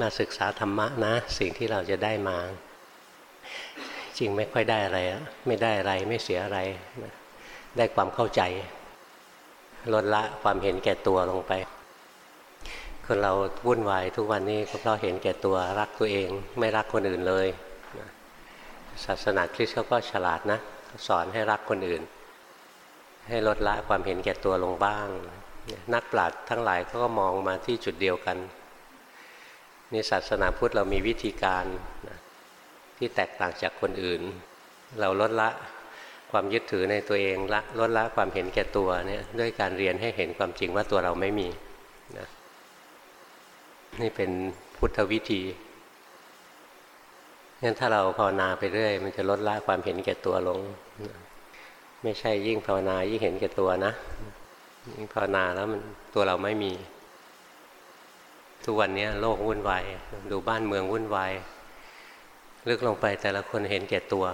มาศึกษาธรรมะนะ สิ่งที่เราจะได้มา จริงไม่ค่อยได้อะไรไม่ได้อะไรไม่เสียอะไร ได้ความเข้าใจ ลดละความเห็นแก่ตัวลงไป คนเราวุ่นวายทุกวันนี้ก็เพราะเห็นแก่ตัวรักตัวเอง ไม่รักคนอื่นเลยศาสนาคริสต์เขาก็ฉลาดนะ สอนให้รักคนอื่น ให้ลดละความเห็นแก่ตัวลงบ้าง นักปราชญ์ทั้งหลายเขาก็มองมาที่จุดเดียวกัน นี่ศาสนาพุทธเรามีวิธีการที่แตกต่างจากคนอื่น เราลดละความยึดถือในตัวเองละลดละความเห็นแก่ตัวเนี่ยด้วยการเรียนให้เห็นความจริงว่าตัวเราไม่มีนะนี่เป็นพุทธวิธีงั้นถ้าเราภาวนาไปเรื่อย มันจะลดละความเห็นแก่ตัวลง ไม่ใช่ยิ่งภาวนายิ่งเห็นแก่ตัวนะยิ่งภาวนาแล้วมันตัวเราไม่มี ทุกวันนี้โลกวุ่นวายดูบ้านเมืองวุ่นวายลึกลงไปแต่ละคนเห็นแก่ตัว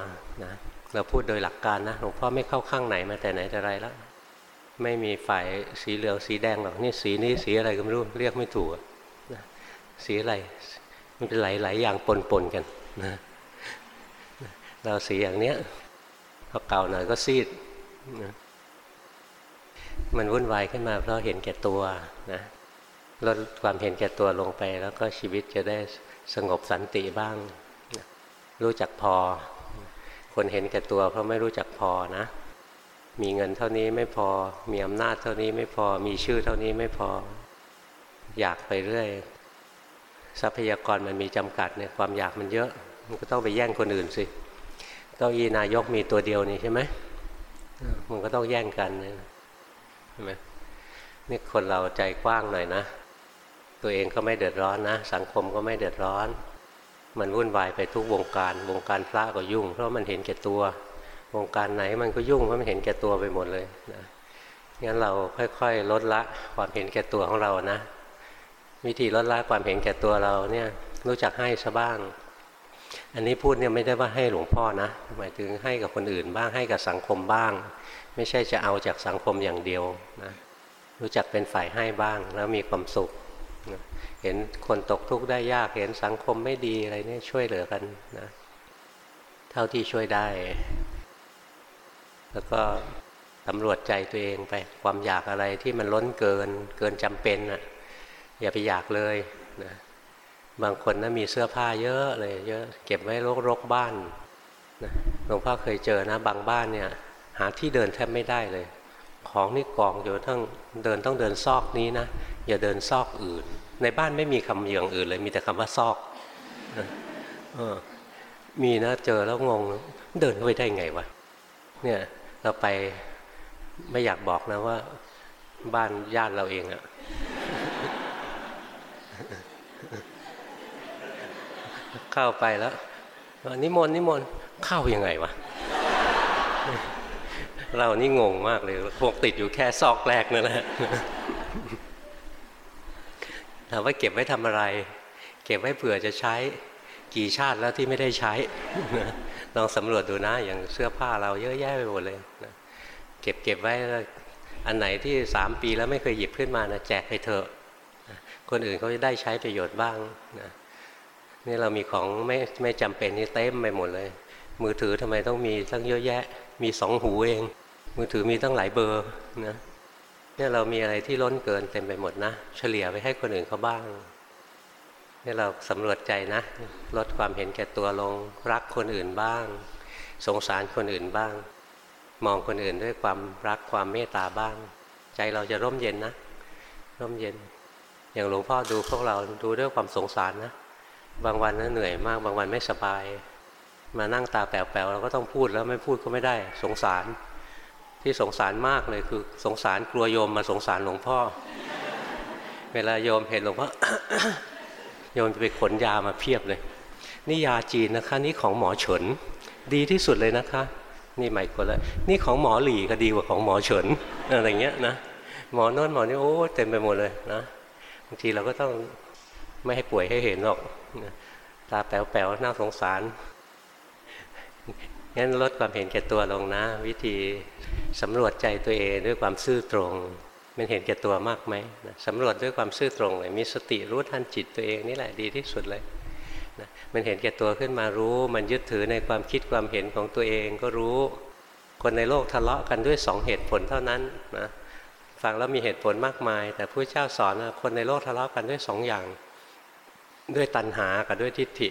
นะเราพูดโดยหลักการนะหลวงพ่อไม่เข้าข้างไหนมาแต่ไหนแต่ไรแล้วไม่มีฝ่ายสีเหลืองสีแดงหรอกนี่สีนี้สีอะไรก็ไม่รู้เรียกไม่ถูกนะสีอะไรมันเป็นหลายหลายอย่างปนปนกันนะเราสีอย่างเนี้ยพอเก่าหน่อยก็ซีดนะมันวุ่นวายขึ้นมาเพราะเห็นแก่ตัวนะ ลดความเห็นแก่ตัวลงไป แล้วก็ชีวิตจะได้สงบสันติบ้าง รู้จักพอ คนเห็นแก่ตัวเพราะไม่รู้จักพอนะ มีเงินเท่านี้ไม่พอ มีอำนาจเท่านี้ไม่พอ มีชื่อเท่านี้ไม่พอ อยากไปเรื่อย ทรัพยากรมันมีจำกัดเนี่ยความอยากมันเยอะ มันก็ต้องไปแย่งคนอื่นสิเก้าอี้นายกมีตัวเดียวนี่ใช่ไหมมันก็ต้องแย่งกันใช่ไหมนี่คนเราใจกว้างหน่อยนะ ตัวเองก็ไม่เดือดร้อนนะ สังคมก็ไม่เดือดร้อน มันวุ่นวายไปทุกวงการ วงการพระก็ยุ่ง เพราะมันเห็นแก่ตัว วงการไหนมันก็ยุ่งเพราะมันเห็นแก่ตัวไปหมดเลยนะงั้นเราค่อยๆ ลดละความเห็นแก่ตัวของเรานะ วิธีลดละความเห็นแก่ตัวเราเนี่ยรู้จักให้ซะบ้าง อันนี้พูดเนี่ยไม่ได้ว่าให้หลวงพ่อนะหมายถึงให้กับคนอื่นบ้างให้กับสังคมบ้าง ไม่ใช่จะเอาจากสังคมอย่างเดียวนะรู้จักเป็นฝ่ายให้บ้างแล้วมีความสุข เห็นคนตกทุกข์ได้ยากเห็นสังคมไม่ดีอะไรนี่ช่วยเหลือกันนะเท่าที่ช่วยได้ แล้วก็ตำรวจใจตัวเองไปความอยากอะไรที่มันล้นเกินเกินจำเป็นอะอย่าไปอยากเลยนะบางคนนะ่ะมีเสื้อผ้าเยอะเลยเยอะเก็บไว้รกๆบ้านนะหลวงพ่อเคยเจอนะบางบ้านเนี่ย หาที่เดินแทบไม่ได้เลย ของนี่กองอยู่ทั้งเดินต้องเดินซอกนี้นะอย่าเดินซอกอื่น ในบ้านไม่มีคำอย่างอื่นเลย มีแต่คำว่าซอกอมีนะเจอแล้วงง เดินเข้าไปได้ไงวะเนี่ยเราไปไม่อยากบอกนะว่า บ้านญาติเราเองอะเข้าไปแล้วนิมนต์นิมนต์เข้ายังไงวะเรานี่งงมากเลยพวกติดอยู่แค่ซอกแรกนั่นแหละ ถามว่าเก็บไว้ทำอะไร เก็บไว้เผื่อจะใช้กี่ชาติแล้วที่ไม่ได้ใช้ ลองสำรวจดูนะ อย่างเสื้อผ้าเราเยอะแยะไปหมดเลยนะเก็บเก็บไว้อันไหนที่สามปีแล้วไม่เคยหยิบขึ้นมานะแจกไปเถอะ คนอื่นเขาจะได้ใช้ประโยชน์บ้างนะนี่เรามีของไม่ไม่จำเป็นนี่เต็มไปหมดเลย มือถือทำไมต้องมีตั้งเยอะแยะ มีสองหูเอง มือถือมีตั้งหลายเบอร์นะ เนี่ยเรามีอะไรที่ล้นเกินเต็มไปหมดนะ เฉลี่ยไปให้คนอื่นเขาบ้างนี่เราสำรวจใจนะ ลดความเห็นแก่ตัวลง รักคนอื่นบ้าง สงสารคนอื่นบ้าง มองคนอื่นด้วยความรักความเมตตาบ้าง ใจเราจะร่มเย็นนะ ร่มเย็น อย่างหลวงพ่อดูพวกเราดูด้วยความสงสารนะ บางวันนะเหนื่อยมาก บางวันไม่สบาย มานั่งตาแป๋วๆเราก็ต้องพูดแล้วไม่พูดก็ไม่ได้ สงสาร ที่สงสารมากเลยคือสงสารกลัวโยมมาสงสารหลวงพ่อ เวลาโยมเห็นหลวงพ่อโยมจะไปขนยามาเพียบเลย นี่ยาจีนนะคะ นี่ของหมอเฉิน ดีที่สุดเลยนะคะ นี่ใหม่คนละนี่ของหมอหลี่ก็ดีกว่าของหมอเฉินอะไรเงี้ยนะหมอโน้นหมอนี่โอ้เต็มไปหมดเลยนะบางทีเราก็ต้องไม่ให้ป่วยให้เห็นหรอกตาแป๋วๆน่าสงสาร งั้นลดความเห็นแก่ตัวลงนะ วิธีสำรวจใจตัวเองด้วยความซื่อตรง มันเห็นแก่ตัวมากไหมนะสำรวจด้วยความซื่อตรงเลยมีสติรู้ทันจิตตัวเองนี่แหละดีที่สุดเลยนะมันเห็นแก่ตัวขึ้นมารู้ มันยึดถือในความคิดความเห็นของตัวเองก็รู้ คนในโลกทะเลาะกันด้วยสองเหตุผลเท่านั้นนะฟังแล้วมีเหตุผลมากมาย แต่พระเจ้าสอนนะคนในโลกทะเลาะกันด้วยสองอย่าง ด้วยตัณหากับด้วยทิฏฐิ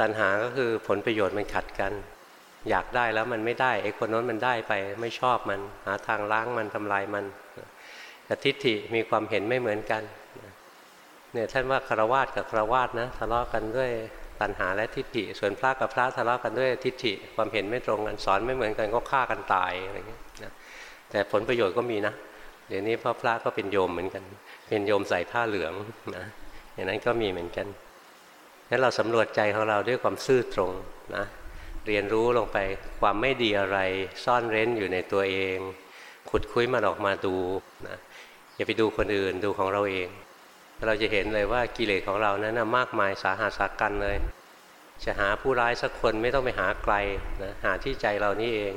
ตัณหาก็คือผลประโยชน์มันขัดกัน อยากได้แล้วมันไม่ได้ไอ้คนโน้นมันได้ไปไม่ชอบมัน หาทางล้างมันทำลายมันกับทิฏฐิมีความเห็นไม่เหมือนกันเนี่ยท่านว่าคารวาสกับคารวาสนะทะเลาะกันด้วยตัณหาและทิฏฐิ ส่วนพระกับพระทะเลาะกันด้วยทิฏฐิ ความเห็นไม่ตรงกันสอนไม่เหมือนกันก็ฆ่ากันตายอะไรเงี้ยนะแต่ผลประโยชน์ก็มีนะเดี๋ยวนี้พ่อพระก็เป็นโยมเหมือนกัน เป็นโยมใส่ผ้าเหลืองนะอย่างนั้นก็มีเหมือนกันงั้นเราสำรวจใจของเราด้วยความซื่อตรงนะ เรียนรู้ลงไปความไม่ดีอะไรซ่อนเร้นอยู่ในตัวเอง ขุดคุ้ยมันออกมาดูนะอย่าไปดูคนอื่นดูของเราเอง เราจะเห็นเลยว่ากิเลสของเรานั้นมากมายสาหัสากันเลย จะหาผู้ร้ายสักคนไม่ต้องไปหาไกลนะหาที่ใจเรานี่เอง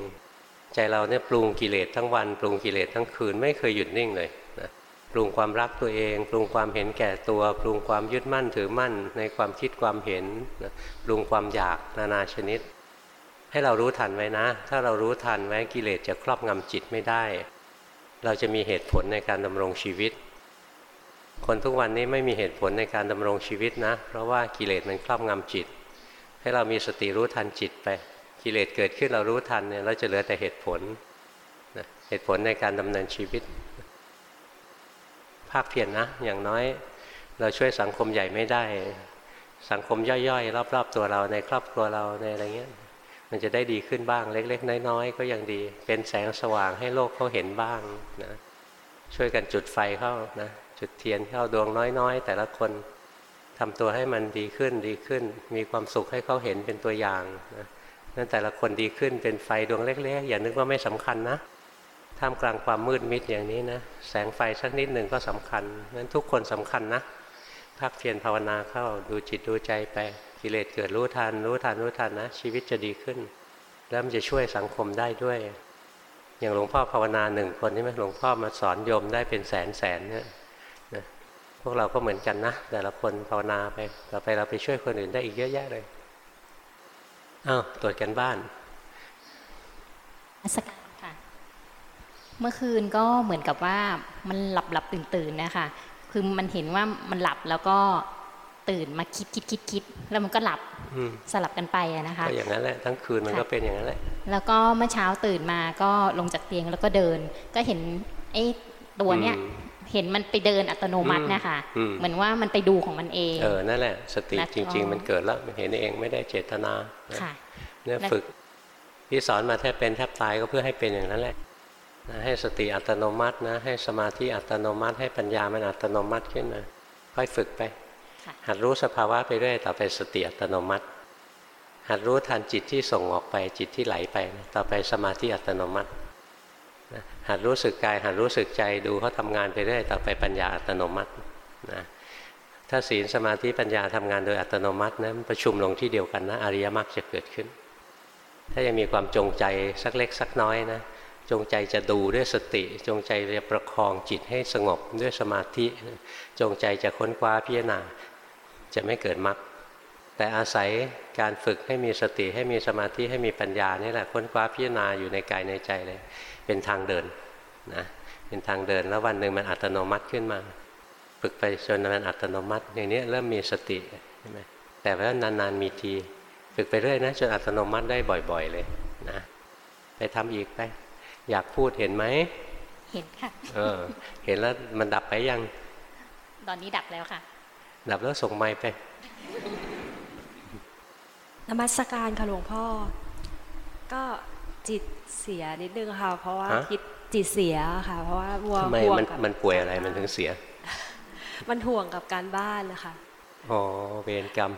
ใจเราเนี่ยปรุงกิเลสทั้งวัน ปรุงกิเลสทั้งคืนไม่เคยหยุดนิ่งเลยนะปรุงความรักตัวเอง ปรุงความเห็นแก่ตัว ปรุงความยึดมั่นถือมั่นในความคิดความเห็นนะปรุงความอยากนานาชนิด ให้เรารู้ทันไว้นะ ถ้าเรารู้ทันไว้กิเลสจะครอบงำจิตไม่ได้ เราจะมีเหตุผลในการดำรงชีวิต คนทุกวันนี้ไม่มีเหตุผลในการดำรงชีวิตนะ เพราะว่ากิเลสมันครอบงำจิต ให้เรามีสติรู้ทันจิตไป กิเลสเกิดขึ้นเรารู้ทันเนี่ยเราจะเหลือแต่เหตุผลเหตุผลในการดำเนินชีวิต ภาคเพียรนนะ อย่างน้อยเราช่วยสังคมใหญ่ไม่ได้ สังคมย่อยๆ รอบๆตัวเราในครอบครัวเราในอะไรเงี้ย มันจะได้ดีขึ้นบ้างเล็ก ๆ น้อยๆก็ยังดี เป็นแสงสว่างให้โลกเขาเห็นบ้างนะช่วยกันจุดไฟเข้านะจุดเทียนเข้าดวงน้อยๆ แต่ละคนทำตัวให้มันดีขึ้นดีขึ้น มีความสุขให้เขาเห็นเป็นตัวอย่างนะนั่นแต่ละคนดีขึ้นเป็นไฟดวงเล็กๆ อย่านึกว่าไม่สำคัญนะท่ามกลางความมืดมิดอย่างนี้นะแสงไฟสักนิดหนึ่งก็สำคัญนั้นทุกคนสำคัญนะพักเพียรภาวนาเข้าดูจิตดูใจไป กิเลสเกิดรู้ทัน รู้ทันรู้ทันนะ ชีวิตจะดีขึ้น แล้วมันจะช่วยสังคมได้ด้วย อย่างหลวงพ่อภาวนาหนึ่งคนใช่ไหมหลวงพ่อมาสอนโยมได้เป็นแสนแสนเนี่ยนะพวกเราก็เหมือนกันนะแต่ละคนภาวนาไปต่อไปเราไปช่วยคนอื่นได้อีกเยอะแยะเลยอ้าวตรวจกันบ้านสกาค่ะ เมื่อคืนก็เหมือนกับว่ามันหลับหลับตื่นตื่นนะคะคือมันเห็นว่ามันหลับแล้วก็ ตื่นมาคิดคิดคิดคิดแล้วมันก็หลับสลับกันไปนะคะก็อย่างนั้นแหละทั้งคืนมันก็เป็นอย่างนั้นแหละแล้วก็เมื่อเช้าตื่นมาก็ลงจากเตียงแล้วก็เดิน ก็เห็นไอ้ตัวเนี้ยเห็นมันไปเดินอัตโนมัตินะคะเหมือนว่ามันไปดูของมันเองเออนั่นแหละ สติจริง ๆ มันเกิดแล้วมันเห็นเองไม่ได้เจตนาเนี่ยฝึกที่สอนมาแทบเป็นแทบตายก็เพื่อให้เป็นอย่างนั้นแหละให้สติอัตโนมัตินะ ให้สมาธิอัตโนมัติ ให้ปัญญามันอัตโนมัติขึ้นมาค่อยฝึกไป หัดรู้สภาวะไปเรื่อยต่อไปสติอัตโนมัติ หัดรู้ทันจิตที่ส่งออกไปจิตที่ไหลไป ต่อไปสมาธิอัตโนมัติหัดรู้สึกกายหัดรู้สึกใจดูเขาทำงานไปเรื่อยต่อไปปัญญาอัตโนมัตินะถ้าศีลสมาธิปัญญาทำงานโดยอัตโนมัตินะประชุมลงที่เดียวกันนะอริยมรรคจะเกิดขึ้น ถ้ายังมีความจงใจสักเล็กสักน้อยนะจงใจจะดูด้วยสติ จงใจจะประคองจิตให้สงบด้วยสมาธิ จงใจจะค้นคว้าพิจารณา จะไม่เกิดมรรคแต่อาศัยการฝึกให้มีสติให้มีสมาธิให้มีปัญญานี่แหละค้นคว้าพิจารณาอยู่ในกายในใจเลย เป็นทางเดินนะเป็นทางเดินแล้ววันหนึ่งมันอัตโนมัติขึ้นมา ฝึกไปจนมันอัตโนมัติ อย่างนี้เริ่มมีสติใช่ไหมแต่ว่านานๆมีทีฝึกไปเรื่อยนะจนอัตโนมัติได้บ่อย ๆ เลยนะไปทำอีกไป อยากพูดเห็นไหมเห็นค่ะเออเห็นแล้วมันดับไปยัง ตอนนี้ดับแล้วค่ะ ดับแล้วส่งไม้ไปนมัสการค่ะหลวงพ่อ ก็จิตเสียนิดนึงค่ะ เพราะว่าคิดจิตเสียค่ะ เพราะว่าวัวห่วงมันป่วยอะไรมันถึงเสีย มันห่วงกับการบ้านนะคะอ๋อเวรกรรม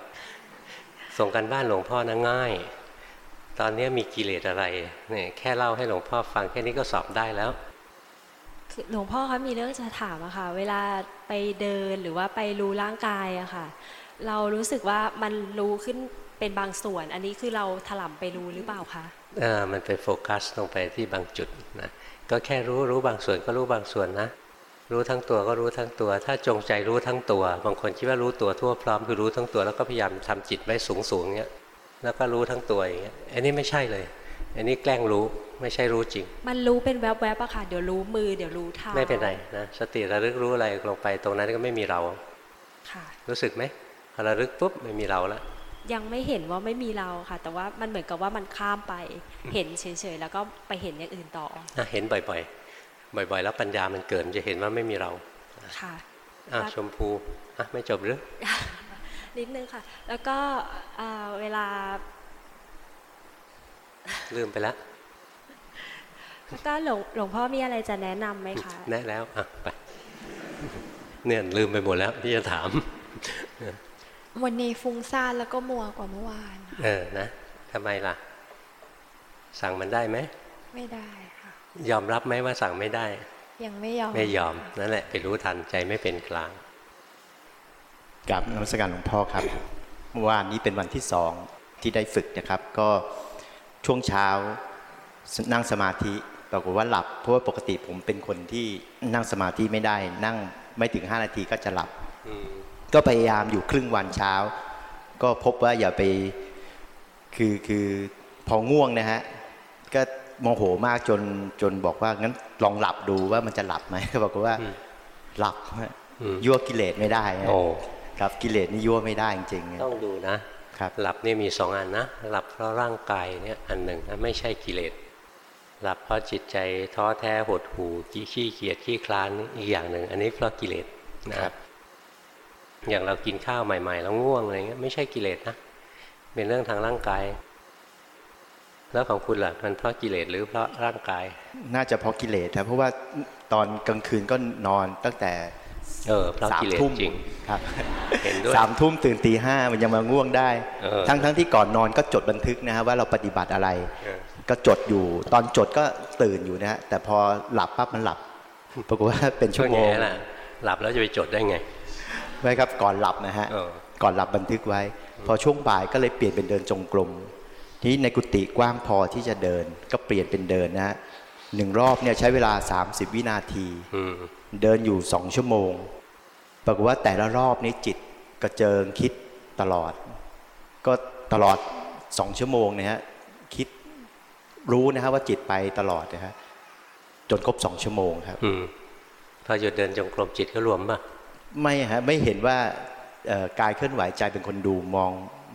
ส่งกันบ้านหลวงพ่อนะง่าย ตอนนี้มีกิเลสอะไรเนี่ยแค่เล่าให้หลวงพ่อฟังแค่นี้ก็สอบได้แล้ว หลวงพ่อคะมีเรื่องจะถามอะค่ะ เวลาไปเดินหรือว่าไปรู้ร่างกายอะค่ะ เรารู้สึกว่ามันรู้ขึ้นเป็นบางส่วน อันนี้คือเราถลำไปรู้หรือเปล่าคะอ่ามันไปโฟกัสลงไปที่บางจุดนะก็แค่รู้รู้บางส่วนก็รู้บางส่วนนะ รู้ทั้งตัวก็รู้ทั้งตัว ถ้าจงใจรู้ทั้งตัว บางคนคิดว่ารู้ตัวทั่วพร้อมคือรู้ทั้งตัวแล้วก็พยายามทำจิตไว้สูงสูงเงี้ยแล้วก็รู้ทั้งตัวอย่างเงี้ยอันนี้ไม่ใช่เลย อันนี้แกล้งรู้ไม่ใช่รู้จริง มันรู้เป็นแวบๆอะค่ะ เดี๋ยวรู้มือเดี๋ยวรู้เท้าไม่เป็นไรนะสติระลึกรู้อะไรลงไปตรงนั้นก็ไม่มีเราค่ะ รู้สึกไหมพอระลึกปุ๊บไม่มีเราแล้วยังไม่เห็นว่าไม่มีเราค่ะ แต่ว่ามันเหมือนกับว่ามันข้ามไปเห็นเฉยๆแล้วก็ไปเห็นอย่างอื่นต่ออะเห็นบ่อยๆ บ่อยๆ แล้วปัญญามันเกิดมันจะเห็นว่าไม่มีเราค่ะอะครับชมพูอะไม่จบหรือนิดนึงค่ะ แล้วก็เอ่อเวลา ลืมไปแล้วแล้วก็หลวงหลวงพ่อมีอะไรจะแนะนำไหมคะ แน่แล้วอะไปเนี่ยลืมไปหมดแล้วที่จะถาม วันนี้ฟุ้งซ่านแล้วก็มัวกว่าเมื่อวาน เออนะทำไมล่ะ สั่งมันได้ไหม ไม่ได้ค่ะ ยอมรับไหมว่าสั่งไม่ได้ ยังไม่ยอม ไม่ยอมนั่นแหละไปรู้ทันใจไม่เป็นกลางกับนมัสการหลวงพ่อครับเมื่อวานนี้เป็นวันที่สองที่ได้ฝึกนะครับ ก็ ช่วงเช้านั่งสมาธิปรากฏว่าหลับเพราะว่าปกติผมเป็นคนที่นั่งสมาธิไม่ได้ นั่งไม่ถึง5นาทีก็จะหลับอืมก็พยายามอยู่ครึ่งวันเช้า ก็พบว่าอย่าไปคือคือพอง่วงนะฮะก็โมโหมากจนจนบอกว่างั้นลองหลับดูว่ามันจะหลับไหมก็บอกว่าอืมหลับฮะอืมยั่วกิเลสไม่ได้ฮะโอ้ครับกิเลสนี่ยั่วไม่ได้จริงๆต้องดูนะ ครับหลับนี่มีสองอันนะ หลับเพราะร่างกายเนี่ยอันหนึ่งนะไม่ใช่กิเลส หลับเพราะจิตใจท้อแท้หดหู่ขี้เกียจขี้คลานอีกอย่างหนึ่ง อันนี้เพราะกิเลสนะครับ อย่างเรากินข้าวใหม่ ๆ แล้วง่วงอะไรเงี้ยไม่ใช่กิเลสนะ เป็นเรื่องทางร่างกาย แล้วของคุณล่ะมันเพราะกิเลสหรือเพราะร่างกาย น่าจะเพราะกิเลสครับเพราะว่าตอนกลางคืนก็นอนตั้งแต่ เออเพราะสามกิเลสทุ่มจริงครับเห็นด้วยสามทุ่มตื่นตีห้ามันยังมาง่วงได้เออทั้งทั้งที่ก่อนนอนก็จดบันทึกนะฮะว่าเราปฏิบัติอะไรเออก็จดอยู่ตอนจดก็ตื่นอยู่นะฮะแต่พอหลับปั๊บมันหลับปรากฏว่าเป็นชั่ช่ววยโมแง่งแหละหลับแล้วจะไปจดได้ไงไม่ครับก่อนหลับนะฮะเออก่อนหลับบันทึกไว้ พอช่วงบ่ายก็เลยเปลี่ยนเป็นเดินจงกรมทีนี้ในกุฏิกว้างพอที่จะเดินก็เปลี่ยนเป็นเดินนะฮะ หนึ่งรอบเนี่ยใช้เวลา 30 วินาทีอืมเดินอยู่สองชั่วโมงปรากฏว่าแต่ละรอบนี้จิตกระเจิงคิดตลอด ก็ตลอดสองชั่วโมงนะฮะคิดรู้นะฮะว่าจิตไปตลอดนะฮะจนครบสองชั่วโมงครับอืมพอหยุดเดินจงกรมจิตก็รวมป่ะไม่ฮะไม่เห็นว่าเอ่อกายเคลื่อนไหวใจเป็นคนดูมอง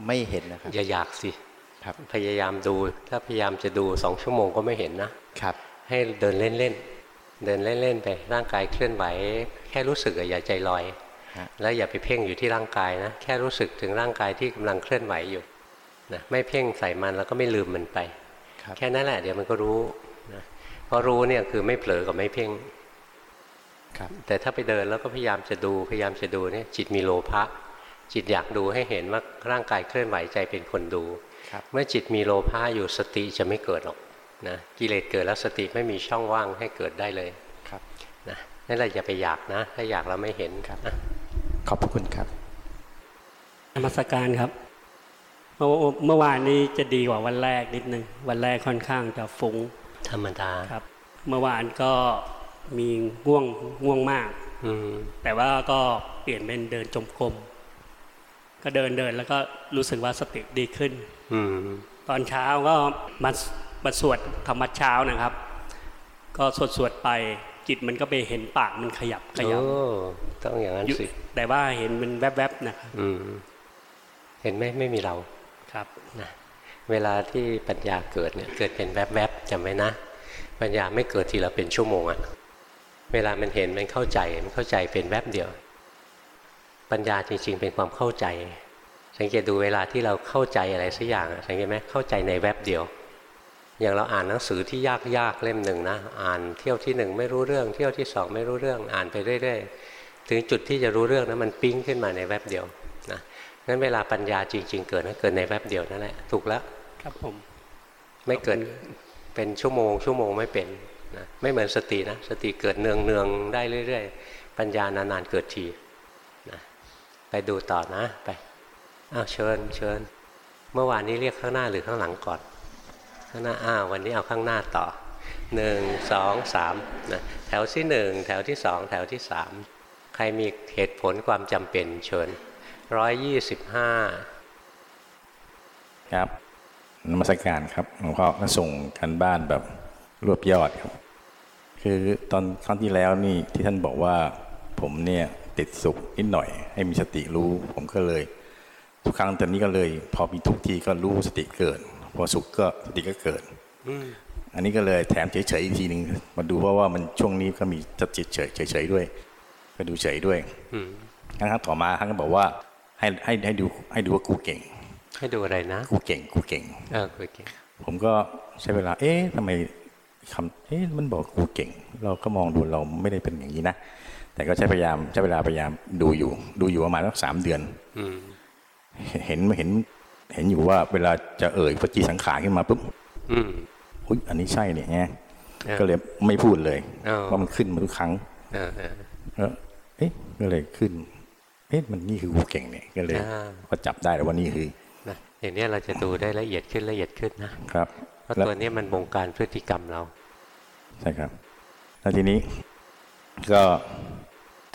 ไม่เห็นนะครับอย่าอยากสิครับพยายามดูถ้าพยายามจะดูสองชั่วโมงก็ไม่เห็นนะครับ ให้เดินเล่นๆเดินเล่นๆไปร่างกายเคลื่อนไหว แค่รู้สึกอะอย่าใจลอยฮะแล้วอย่าไปเพ่งอยู่ที่ร่างกายนะแค่รู้สึกถึงร่างกายที่กำลังเคลื่อนไหวอยู่นะไม่เพ่งใส่มันแล้วก็ไม่ลืมมันไปครับแค่นั้นแหละเดี๋ยวมันก็รู้นะเพราะรู้เนี่ยคือไม่เผลอกับไม่เพ่งครับแต่ถ้าไปเดินแล้วก็พยายามจะดูพยายามจะดูเนี่ยจิตมีโลภะจิตอยากดูให้เห็นว่าร่างกายเคลื่อนไหวใจเป็นคนดูครับเมื่อจิตมีโลภะอยู่สติจะไม่เกิดหรอก นะกิเลสเกิดแล้วสติไม่มีช่องว่างให้เกิดได้เลยครับนะนั่นแหละอย่าไปอยากนะ ถ้าอยากเราไม่เห็นครับนะขอบพระคุณครับนมัสการครับเมื่อเมื่อวานนี้จะดีกว่าวันแรกนิดนึงวันแรกค่อนข้างจะฟุง้งธรรมดาครับ เมื่อวานก็มีง่วงง่วงมากอืมแต่ว่าก็เปลี่ยนเป็นเดินจมกรมก็เดินเดินแล้วก็รู้สึกว่าสติดีขึ้นอืมตอนเช้าก็มา มาสวดธรรมวัดเช้านะครับ ก็สวดสวดไปจิตมันก็ไปเห็นปากมันขยับขยับโอ้ต้องอย่างนั้นอยู่สิแต่ว่าเห็นมันแวบๆนะครับอืมเห็นไหมไม่มีเราครับนะเวลาที่ปัญญาเกิดเนี่ยเกิดเป็นแวบๆจำไว้นะ ปัญญาไม่เกิดทีละเป็นชั่วโมงอะเวลามันเห็นมันเข้าใจมันเข้าใจเป็นแวบเดียว ปัญญาจริง ๆ เป็นความเข้าใจ สังเกตดูเวลาที่เราเข้าใจอะไรสักอย่างอะสังเกตไหมเข้าใจในแวบเดียว อย่างเราอ่านหนังสือที่ยากๆเล่มหนึ่งนะ อ่านเที่ยวที่หนึ่งไม่รู้เรื่อง เที่ยวที่สองไม่รู้เรื่อง อ่านไปเรื่อยๆ ถึงจุดที่จะรู้เรื่องนะมันปิ้งขึ้นมาในแวบเดียวนะงั้นเวลาปัญญาจริง ๆ เกิดนะเกิดในแวบเดียวนั่นแหละถูกแล้วครับผม ไม่เกิดเป็นชั่วโมง ชั่วโมงไม่เป็นนะไม่เหมือนสตินะสติเกิดเนืองเนืองได้เรื่อย ๆ ปัญญานานๆเกิดทีนะไปดูต่อนะไปอ้าวเชิญเชิญ เมื่อวานนี้เรียกข้างหน้าหรือข้างหลังก่อน ข้างหน้าอ้าววันนี้เอาข้างหน้าต่อหนึ่งสองสามนะแถวที่หนึ่งแถวที่สองแถวที่สามใครมีเหตุผลความจำเป็นเชิญร้อยยี่สิบห้าครับนมัสการครับหลวงพ่อก็ส่งกันบ้านแบบรวบยอดครับ คือตอนครั้งที่แล้วนี่ที่ท่านบอกว่าผมเนี่ยติดสุขนิดหน่อย ให้มีสติรู้ ผมก็เลย ทุกครั้งตอนนี้ก็เลย พอมีทุกทีก็รู้สติเกิด พอสุขก็สติก็เกิดอันนี้ก็เลยแถมเฉยๆอีกทีหนึ่งมาดูเพราะว่ามันช่วงนี้ก็มีสติเฉยเฉยๆด้วย ก็ดูเฉยด้วยอืมครั้งต่อมาท่านก็บอกว่าให้ให้ให้ดูให้ดูว่ากูเก่ง ให้ดูอะไรนะกูเก่งกูเก่งเออคุยเก่ง ผมก็ใช้เวลา เอ๊ะทำไมคำเอ๊ะมันบอกกูเก่ง เราก็มองดูเราไม่ได้เป็นอย่างนี้นะแต่ก็ใช้พยายามใช้เวลาพยายามดูอยู่ ดูอยู่ประมาณสักสามเดือนอืมเห็นเห็น เห็นอยู่ว่าเวลาจะเอ่ยพจีสังขารขึ้นมาปุ๊บอืมอุ๊ยอันนี้ใช่เนี่ยไงเออก็เลยไม่พูดเลยเออเพราะมันขึ้นมาทุกครั้งเออเออแล้วเอ๊ะก็เลยขึ้น เอ๊ะมันนี่คือกูเก่งเนี่ยก็เลยอ่าก็จับได้แล้วว่านี่คือนะอย่างเนี้ยเราจะดูได้ละเอียดขึ้นละเอียดขึ้นนะครับเพราะแล้วตัวเนี้ยมันบงการพฤติกรรมเราใช่ครับแล้วทีนี้ก็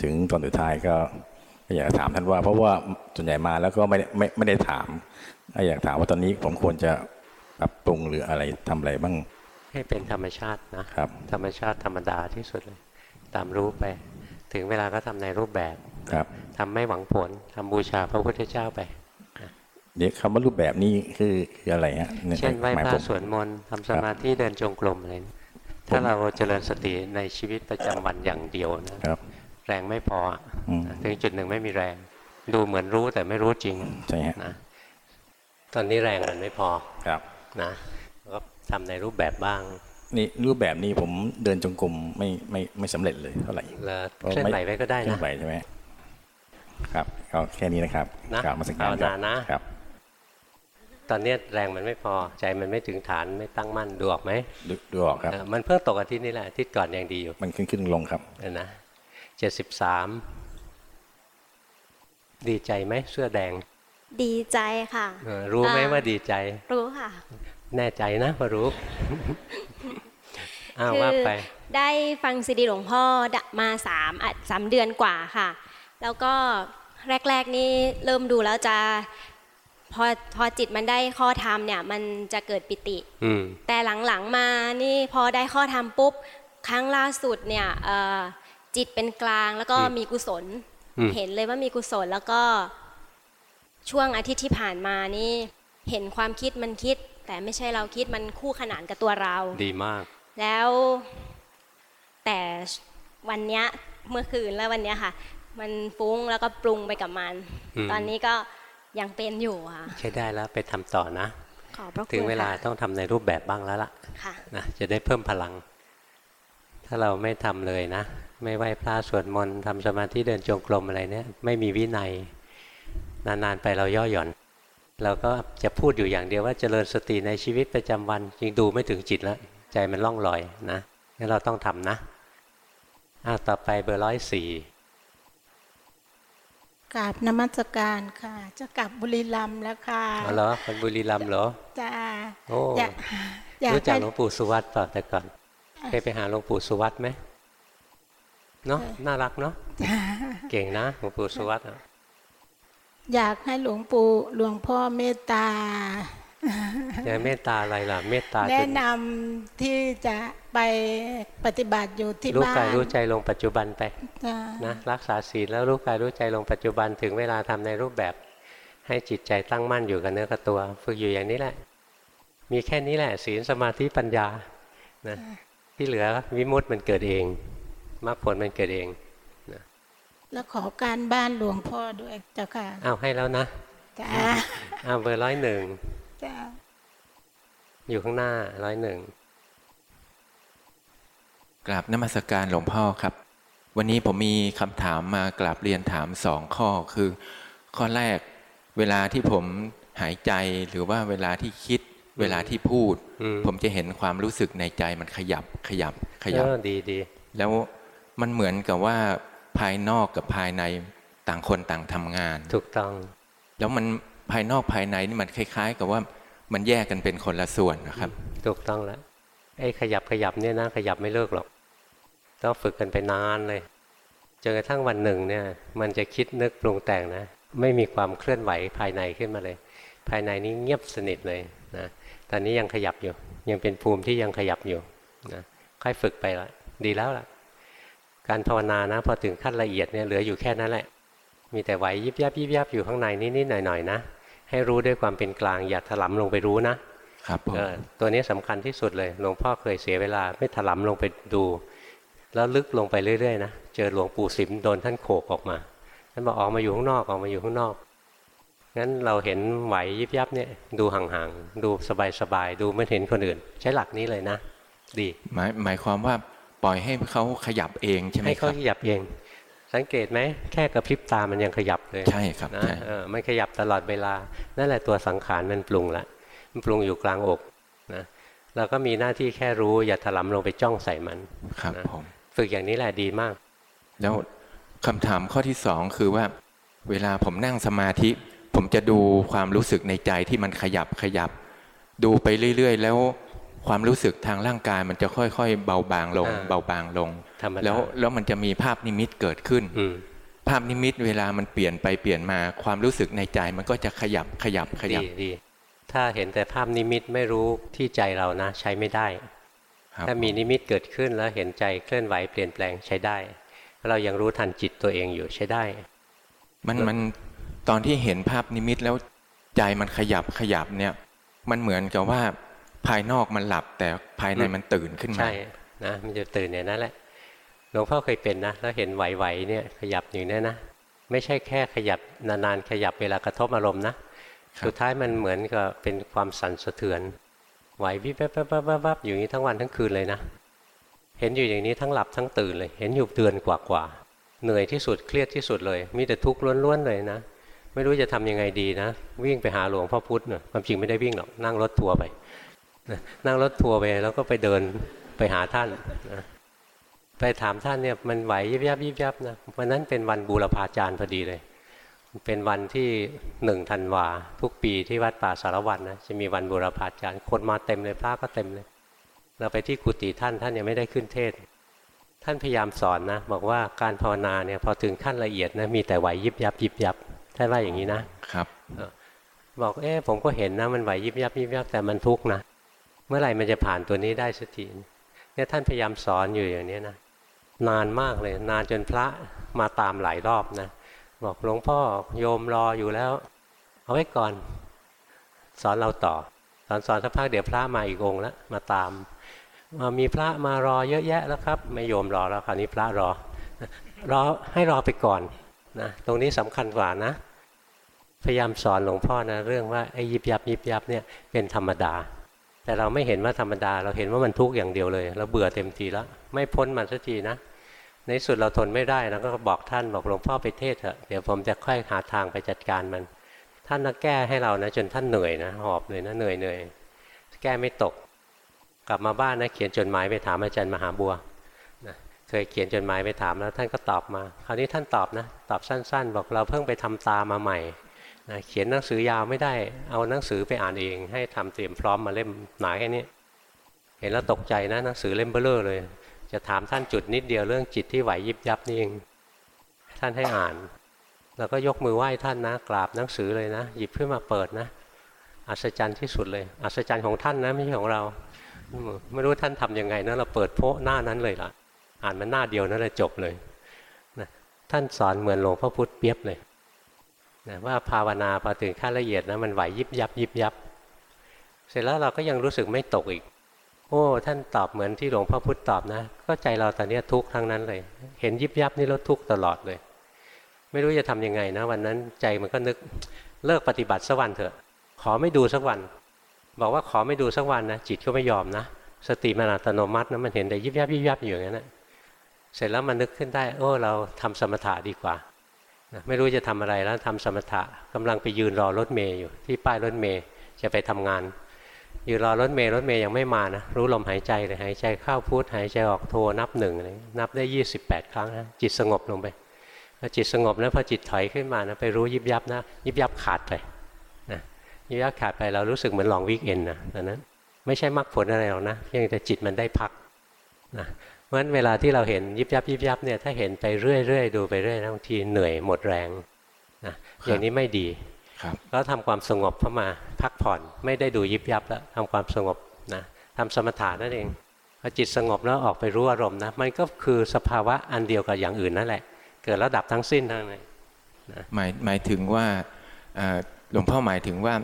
ถึงตอนสุดท้ายก็ก็ อยากจะถามท่านว่า เพราะว่าส่วนใหญ่มาแล้วก็ไม่ได้ไม่ไม่ได้ถามก็อยากถามว่าตอนนี้ผมควรจะปรับปรุงหรืออะไรทำอะไรบ้าง ให้เป็นธรรมชาตินะครับ ธรรมชาติธรรมดาที่สุดเลย ตามรู้ไป ถึงเวลาก็ทำในรูปแบบครับทำไม่หวังผลทำบูชาพระพุทธเจ้าไปเดี๋ยวคำว่ารูปแบบนี้คือคืออะไรฮะเช่นไหว้หมายพผระมสวดมนต์ทำสมาธิเดินจงกรมอะไรเนี่ยถ้าเราเจริญสติในชีวิตประจำวันอย่างเดียวนะครับ แรงไม่พออะอืมถึงจุดหนึ่งไม่มีแรง ดูเหมือนรู้แต่ไม่รู้จริงใช่ฮะนะตอนนี้แรงมันไม่พอครับนะก็ทำในรูปแบบบ้าง นี่รูปแบบนี้ผมเดินจงกรมไม่ไม่ไม่สำเร็จเลยเท่าไหร่แล้วเคลื่อนไหวไว้ก็ได้เคลื่อนะนไหวใช่ไหมครับก็แค่นี้นะครับนะกราบมาสักการภาวนานะครับตอนเนี้ยแรงมันไม่พอใจมันไม่ถึงฐานไม่ตั้งมั่นดูออกไหมดูดูออกครับเออมันเพิ่งตกอาทิตย์นี้แหละอาทิตย์ก่อนยังดีอยู่ มันขึ้นขึ้นลงครับเออนะ เจ็ดสิบสามดีใจไหมเสื้อแดง ดีใจค่ะเออรู้ไหมอ่าว่าดีใจ รู้ค่ะ แน่ใจนะว่ารู้อ้าวคืว่าไป ได้ฟังซีดีหลวงพ่อดะมาสามอะสามเดือนกว่าค่ะ แล้วก็แรก ๆ นี่เริ่มดูแล้วจะพอพอจิตมันได้ข้อธรรมเนี่ย มันจะเกิดปิติอืมแต่หลังๆมานี่พอได้ข้อธรรมปุ๊บ ครั้งล่าสุดเนี่ยเอ่อ จิตเป็นกลางแล้วก็อืมมีกุศลอืมเห็นเลยว่ามีกุศลแล้วก็ช่วงอาทิตย์ที่ผ่านมานี่เห็นความคิดมันคิด แต่ไม่ใช่เราคิดมันคู่ขนานกับตัวเรา ดีมาก แล้วแต่วันเนี้ยเมื่อคืนแล้ววันเนี้ยค่ะ มันฟุ้งแล้วก็ปรุงไปกับมันอืมตอนนี้ก็ยังเป็นอยู่ค่ะ ใช้ได้แล้วไปทำต่อนะขอบพระคุณถึงเวลาค่ะต้องทำในรูปแบบบ้างแล้วล่ะค่ะนะจะได้เพิ่มพลัง ถ้าเราไม่ทำเลยนะ ไม่ไหว้พระสวดมนต์ทำสมาธิเดินจงกรมอะไรเนี่ยไม่มีวินัย นานๆไปเราย่อหย่อน เราก็จะพูดอยู่อย่างเดียวว่าเจริญสติในชีวิตประจำวันจริงดูไม่ถึงจิตแล้ว ใจมันล่องลอยนะงั้นเราต้องทำนะอ้าวต่อไปเบอร์ร้อยสี่กราบนมัสการค่ะ จะกลับบุรีรัมย์แล้วค่ะอ๋อเหรอคนบุรีรัมย์เหรอจะโอ้อยากอยากรู้จักให้หลวงปู่สุวัตเปล่าแต่ก่อนเคยไปหาหลวงปู่สุวัตไหม เนาะน่ารักเนาะเก่งนะหลวงปู่สุวัตอะอยากให้หลวงปู่หลวงพ่อเมตตาจะเมตตาอะไรล่ะ เมตตาจแนะนนำที่จะไปปฏิบัติอยู่ที่รู้บ้านกายรู้ใจลงปัจจุบันไปจ้ะนะรักษาศีลแล้วรู้กายรู้ใจลงปัจจุบันถึงเวลาทำในรูปแบบ ให้จิตใจตั้งมั่นอยู่กับเนื้อกับตัว ฝึกอยู่อย่างนี้แหละ มีแค่นี้แหละศีลสมาธิปัญญานะที่เหลือวิมุตติมันเกิดเอง มรรคผลมันเกิดเองแล้วขอการบ้านหลวงพ่อด้วยเจ้าค่ะอ้าวให้แล้วนะจ้าอ้าวเบอร์ร้อยหนึ่งจ้าอยู่ข้างหน้าร้อยหนึ่งกราบนมัสการหลวงพ่อครับ วันนี้ผมมีคำถามมากราบเรียนถามสองข้อคือ ข้อแรกเวลาที่ผมหายใจหรือว่าเวลาที่คิดเวลาที่พูดอืมผมจะเห็นความรู้สึกในใจมันขยับขยับขยับเออดีดีแล้ว มันเหมือนกับว่าภายนอกกับภายในต่างคนต่างทำงาน ถูกต้อง แล้วมันภายนอกภายในนี่มันคล้าย ๆ กับว่ามันแยกกันเป็นคนละส่วนนะครับ ถูกต้องแล้วไอ้ขยับขยับเนี่ยนะขยับไม่เลิกหรอกต้องฝึกกันไปนานเลยจนกระทั่งวันหนึ่งเนี่ย มันจะคิดนึกปรุงแต่งนะ ไม่มีความเคลื่อนไหวภายในขึ้นมาเลย ภายในนี้เงียบสนิทเลยนะตอนนี้ยังขยับอยู่ ยังเป็นภูมิที่ยังขยับอยู่นะค่อยฝึกไปละดีแล้วล่ะ การภาวนานะพอถึงขั้นละเอียดเนี่ยเหลืออยู่แค่นั้นแหละ มีแต่ไหวยิบยับยิบยับอยู่ข้างในนิดๆหน่อยๆนะ ให้รู้ด้วยความเป็นกลางอย่าถลำลงไปรู้นะครับตัวนี้สำคัญที่สุดเลยหลวงพ่อเคยเสียเวลาไม่ถลำลงไปดู แล้วลึกลงไปเรื่อยๆนะเจอหลวงปู่สิมโดนท่านโขกออกมาท่านบอกออกมาอยู่ข้างนอกออกมาอยู่ข้างนอกงั้นเราเห็นไหวยิบยับเนี่ยดูห่างๆดูสบายๆดูไม่เห็นคนอื่น ใช้หลักนี้เลยนะ ดีหมายหมายความว่า ปล่อยให้เขาขยับเองใช่ไหมให้คเขารับขยับเอง สังเกตไหมแค่กระพริบตามันยังขยับเลยใช่ครับนะใช่เออมันขยับตลอดเวลานั่นแหละตัวสังขารมันปรุงละมันปรุงอยู่กลางอกนะเราก็มีหน้าที่แค่รู้อย่าถลำลงไปจ้องใส่มันครับนะผมฝึกอย่างนี้แหละดีมาก แล้วคำถามข้อที่สองคือว่า เวลาผมนั่งสมาธิ ผมจะดูความรู้สึกในใจที่มันขยับขยับ ดูไปเรื่อย ๆ แล้ว ความรู้สึกทางร่างกายมันจะค่อยๆ เบาบางลงอ่าเบาบางลงธรรมดาแล้วแล้วมันจะมีภาพนิมิตเกิดขึ้นอืมภาพนิมิตเวลามันเปลี่ยนไปเปลี่ยนมา ความรู้สึกในใจมันก็จะขยับขยับขยัดีบดีถ้าเห็นแต่ภาพนิมิตไม่รู้ที่ใจเรานะ ใช้ไม่ได้ครับถ้ามีนิมิตเกิดขึ้นแล้วเห็นใจเคลื่อนไหวเปลี่ยนแปลงใช้ได้ เรายังรู้ทันจิตตัวเองอยู่ใช้ได้ มันมันตอนที่เห็นภาพนิมิตแล้วใจมันขยับขยับเนี่ย มันเหมือนกับว่า ภายนอกมันหลับแต่ภายในมันตื่นขึ้นมาใช่นะมันจะตื่นอย่างนั้นแหละหลวงพ่อเคยเป็นนะแล้วเห็นไหวๆเนี่ยขยับอยู่เนี่ยนะ ไม่ใช่แค่ขยับนานๆขยับเวลากระทบอารมณ์นะครับสุดท้ายมันเหมือนกับเป็นความสั่นสะเทือนไหววิบวับวับวับวับวับอยู่อย่างนี้ทั้งวันทั้งคืนเลยนะ เห็นอยู่อย่างนี้ทั้งหลับทั้งตื่นเลย เห็นอยู่เดือนกว่าๆเหนื่อยที่สุดเครียดที่สุดเลย มีแต่ทุกข์ล้วนๆเลยนะไม่รู้จะทำยังไงดีนะ วิ่งไปหาหลวงพ่อพุธเนะความจริงไม่ได้วิ่งหรอกนั่งรถทัวร์ไป นะนั่งรถทัวร์ไปแล้วก็ไปเดินไปหาท่านนะไปถามท่านเนี่ยมันไหวยิบยับยิบยับนะวันนั้นเป็นวันบูรพาจารย์พอดีเลย เป็นวันที่หนึ่งธันวาทุกปีที่วัดป่าสารวัตรนะจะมีวันบูรพาจารย์คนมาเต็มเลยพระก็เต็มเลย เราไปที่กุฏิท่านท่านยังไม่ได้ขึ้นเทศน์ท่านพยายามสอนนะบอกว่าการภาวนาเนี่ยพอถึงขั้นละเอียดนะมีแต่ไหวยิบยับยิบยับท่านว่าอย่างนี้นะครับบอกเอ๊ะผมก็เห็นนะมันไหวยิบยับยิบยับแต่มันทุกข์นะ เมื่อไหร่มันจะผ่านตัวนี้ได้สักทีเนี่ยท่านพยายามสอนอยู่อย่างนี้นะนานมากเลย นานจนพระมาตามหลายรอบนะบอกหลวงพ่อโยมรออยู่แล้ว เอาไว้ก่อน สอนเราต่อ สอนสอนสักพักเดี๋ยวพระมาอีกองค์แล้วมาตามมามีพระมารอเยอะแยะแล้วครับ ไม่โยมรอแล้วคราวนี้พระรอรอให้รอไปก่อนนะตรงนี้สำคัญกว่านะ พยายามสอนหลวงพ่อนะเรื่องว่าไอ้ยิบยับยิบยับเนี่ยเป็นธรรมดา แต่เราไม่เห็นว่าธรรมดา เราเห็นว่ามันทุกข์อย่างเดียวเลยเราเบื่อเต็มทีแล้วไม่พ้นมันสักทีนะ ในสุดเราทนไม่ได้แล้วก็บอกท่านบอกหลวงพ่อไปเทศเถอะเดี๋ยวผมจะค่อยหาทางไปจัดการมัน ท่านนักแก้ให้เรานะ จนท่านเหนื่อยนะหอบเลยนะเหนื่อยเหนื่อยแก้ไม่ตก กลับมาบ้านนะเขียนจดหมายไปถามอาจารย์มหาบัวนะเคยเขียนจดหมายไปถามแล้วท่านก็ตอบมา คราวนี้ท่านตอบนะ ตอบสั้น ๆ บอกเราเพิ่งไปทำตามาใหม่ นะเขียนหนังสือยาวไม่ได้ เอาหนังสือไปอ่านเอง ให้ทำเตรียมพร้อมมาเล่มหนาแค่นี้ เห็นแล้วตกใจนะหนังสือเล่มเบลอเลย จะถามท่านจุดนิดเดียวเรื่องจิตที่ไหวยิบยับนี่เอง ท่านให้อ่าน แล้วก็ยกมือไหว้ท่านนะ กราบหนังสือเลยนะ หยิบขึ้นมาเปิดนะ อัศจรรย์ที่สุดเลย อัศจรรย์ของท่านนะไม่ใช่ของเรา ไม่รู้ท่านทํำยังไงนะเราเปิดโพะหน้านั้นเลยล่ะ อ่านมันหน้าเดียวนั่นแหละจบเลยนะท่านสอนเหมือนหลวงพ่อพุธเปียบเลย นะว่าภาวนาพอถึงขั้นละเอียดนะมันไหวยิบยับยิบยับ เสร็จแล้วเราก็ยังรู้สึกไม่ตกอีก โอ้ ท่านตอบเหมือนที่หลวงพ่อพุธตอบนะ ก็ใจเราตอนนี้ทุกข์ทั้งนั้นเลย เห็นยิบยับนี่เราทุกข์ตลอดเลย ไม่รู้จะทำยังไงนะ วันนั้นใจมันก็นึกเลิกปฏิบัติสักวันเถอะ ขอไม่ดูสักวัน บอกว่าขอไม่ดูสักวันนะจิตก็ไม่ยอมนะสติมันอัตโนมัตินะมันเห็นแต่ยิบยับยิบยับอยู่อย่างนั้นนะเสร็จแล้วมันนึกขึ้นได้ โอ้ เราทำสมถะดีกว่า นะไม่รู้จะทำอะไรแล้วทำสมถะกำลังไปยืนรอรถเมย์อยู่ที่ป้ายรถเมย์จะไปทำงานอยู่รอรถเมย์รถเมย์ยังไม่มานะรู้ลมหายใจเลยหายใจเข้าพุทหายใจออกโทนับหนึ่งเลยนับได้ยี่สิบแปดครั้งนะจิตสงบลงไปพอจิตสงบแล้วพอจิตถอยขึ้นมานะไปรู้ยิบยับนะ ยิบยับขาดไปนะยิบยับขาดไปเรารู้สึกเหมือนลองวิกเอนนะตอนนั้นไม่ใช่มรรคผลอะไรหรอกนะเพียงแต่จิตมันได้พักนะ เพราะฉะนั้นเวลาที่เราเห็นยิบยับยิบยับเนี่ยถ้าเห็นไปเรื่อยๆดูไปเรื่อยบางทีเหนื่อยหมดแรงนะอย่างนี้ไม่ดีครับแล้วทำความสงบเข้ามาพักผ่อนไม่ได้ดูยิบยับแล้วทำความสงบนะทำสมถะนั่นเองพอจิตสงบแล้วออกไปรู้อารมณ์นะมันก็คือสภาวะอันเดียวกับอย่างอื่นนั่นแหละ เกิดแล้วดับทั้งสิ้นทั้งนั้นหมายหมายถึงว่าเอ่อหลวงพ่อหมายถึงว่า